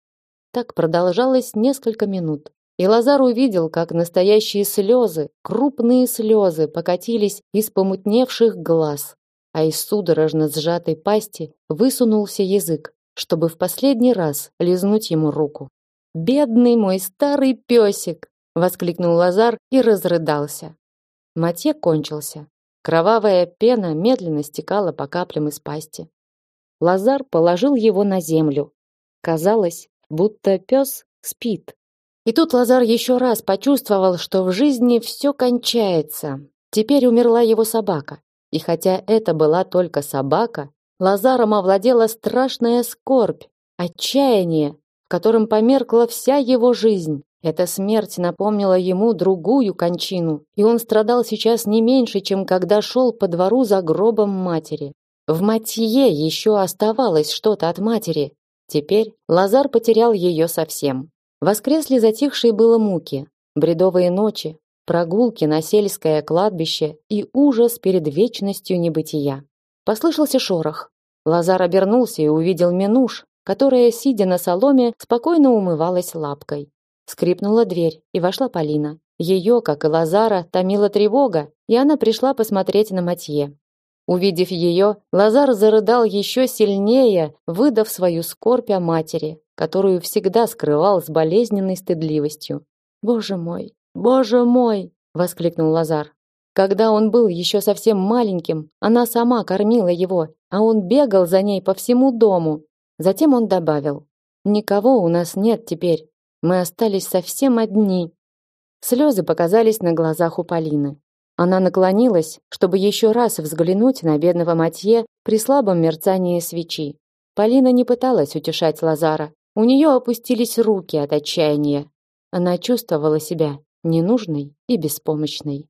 Так продолжалось несколько минут. И Лазар увидел, как настоящие слезы, крупные слезы, покатились из помутневших глаз а из судорожно сжатой пасти высунулся язык, чтобы в последний раз лизнуть ему руку. «Бедный мой старый песик!» — воскликнул Лазар и разрыдался. Матье кончился. Кровавая пена медленно стекала по каплям из пасти. Лазар положил его на землю. Казалось, будто пес спит. И тут Лазар еще раз почувствовал, что в жизни все кончается. Теперь умерла его собака. И хотя это была только собака, Лазаром овладела страшная скорбь, отчаяние, в котором померкла вся его жизнь. Эта смерть напомнила ему другую кончину, и он страдал сейчас не меньше, чем когда шел по двору за гробом матери. В Матье еще оставалось что-то от матери. Теперь Лазар потерял ее совсем. Воскресли затихшие было муки, бредовые ночи, прогулки на сельское кладбище и ужас перед вечностью небытия. Послышался шорох. Лазар обернулся и увидел Минуш, которая, сидя на соломе, спокойно умывалась лапкой. Скрипнула дверь, и вошла Полина. Ее, как и Лазара, томила тревога, и она пришла посмотреть на Матье. Увидев ее, Лазар зарыдал еще сильнее, выдав свою скорбь о матери, которую всегда скрывал с болезненной стыдливостью. «Боже мой, Боже мой, воскликнул Лазар. Когда он был еще совсем маленьким, она сама кормила его, а он бегал за ней по всему дому. Затем он добавил: "Никого у нас нет теперь. Мы остались совсем одни". Слезы показались на глазах у Полины. Она наклонилась, чтобы еще раз взглянуть на бедного Матье при слабом мерцании свечи. Полина не пыталась утешать Лазара. У нее опустились руки от отчаяния. Она чувствовала себя ненужной и беспомощной.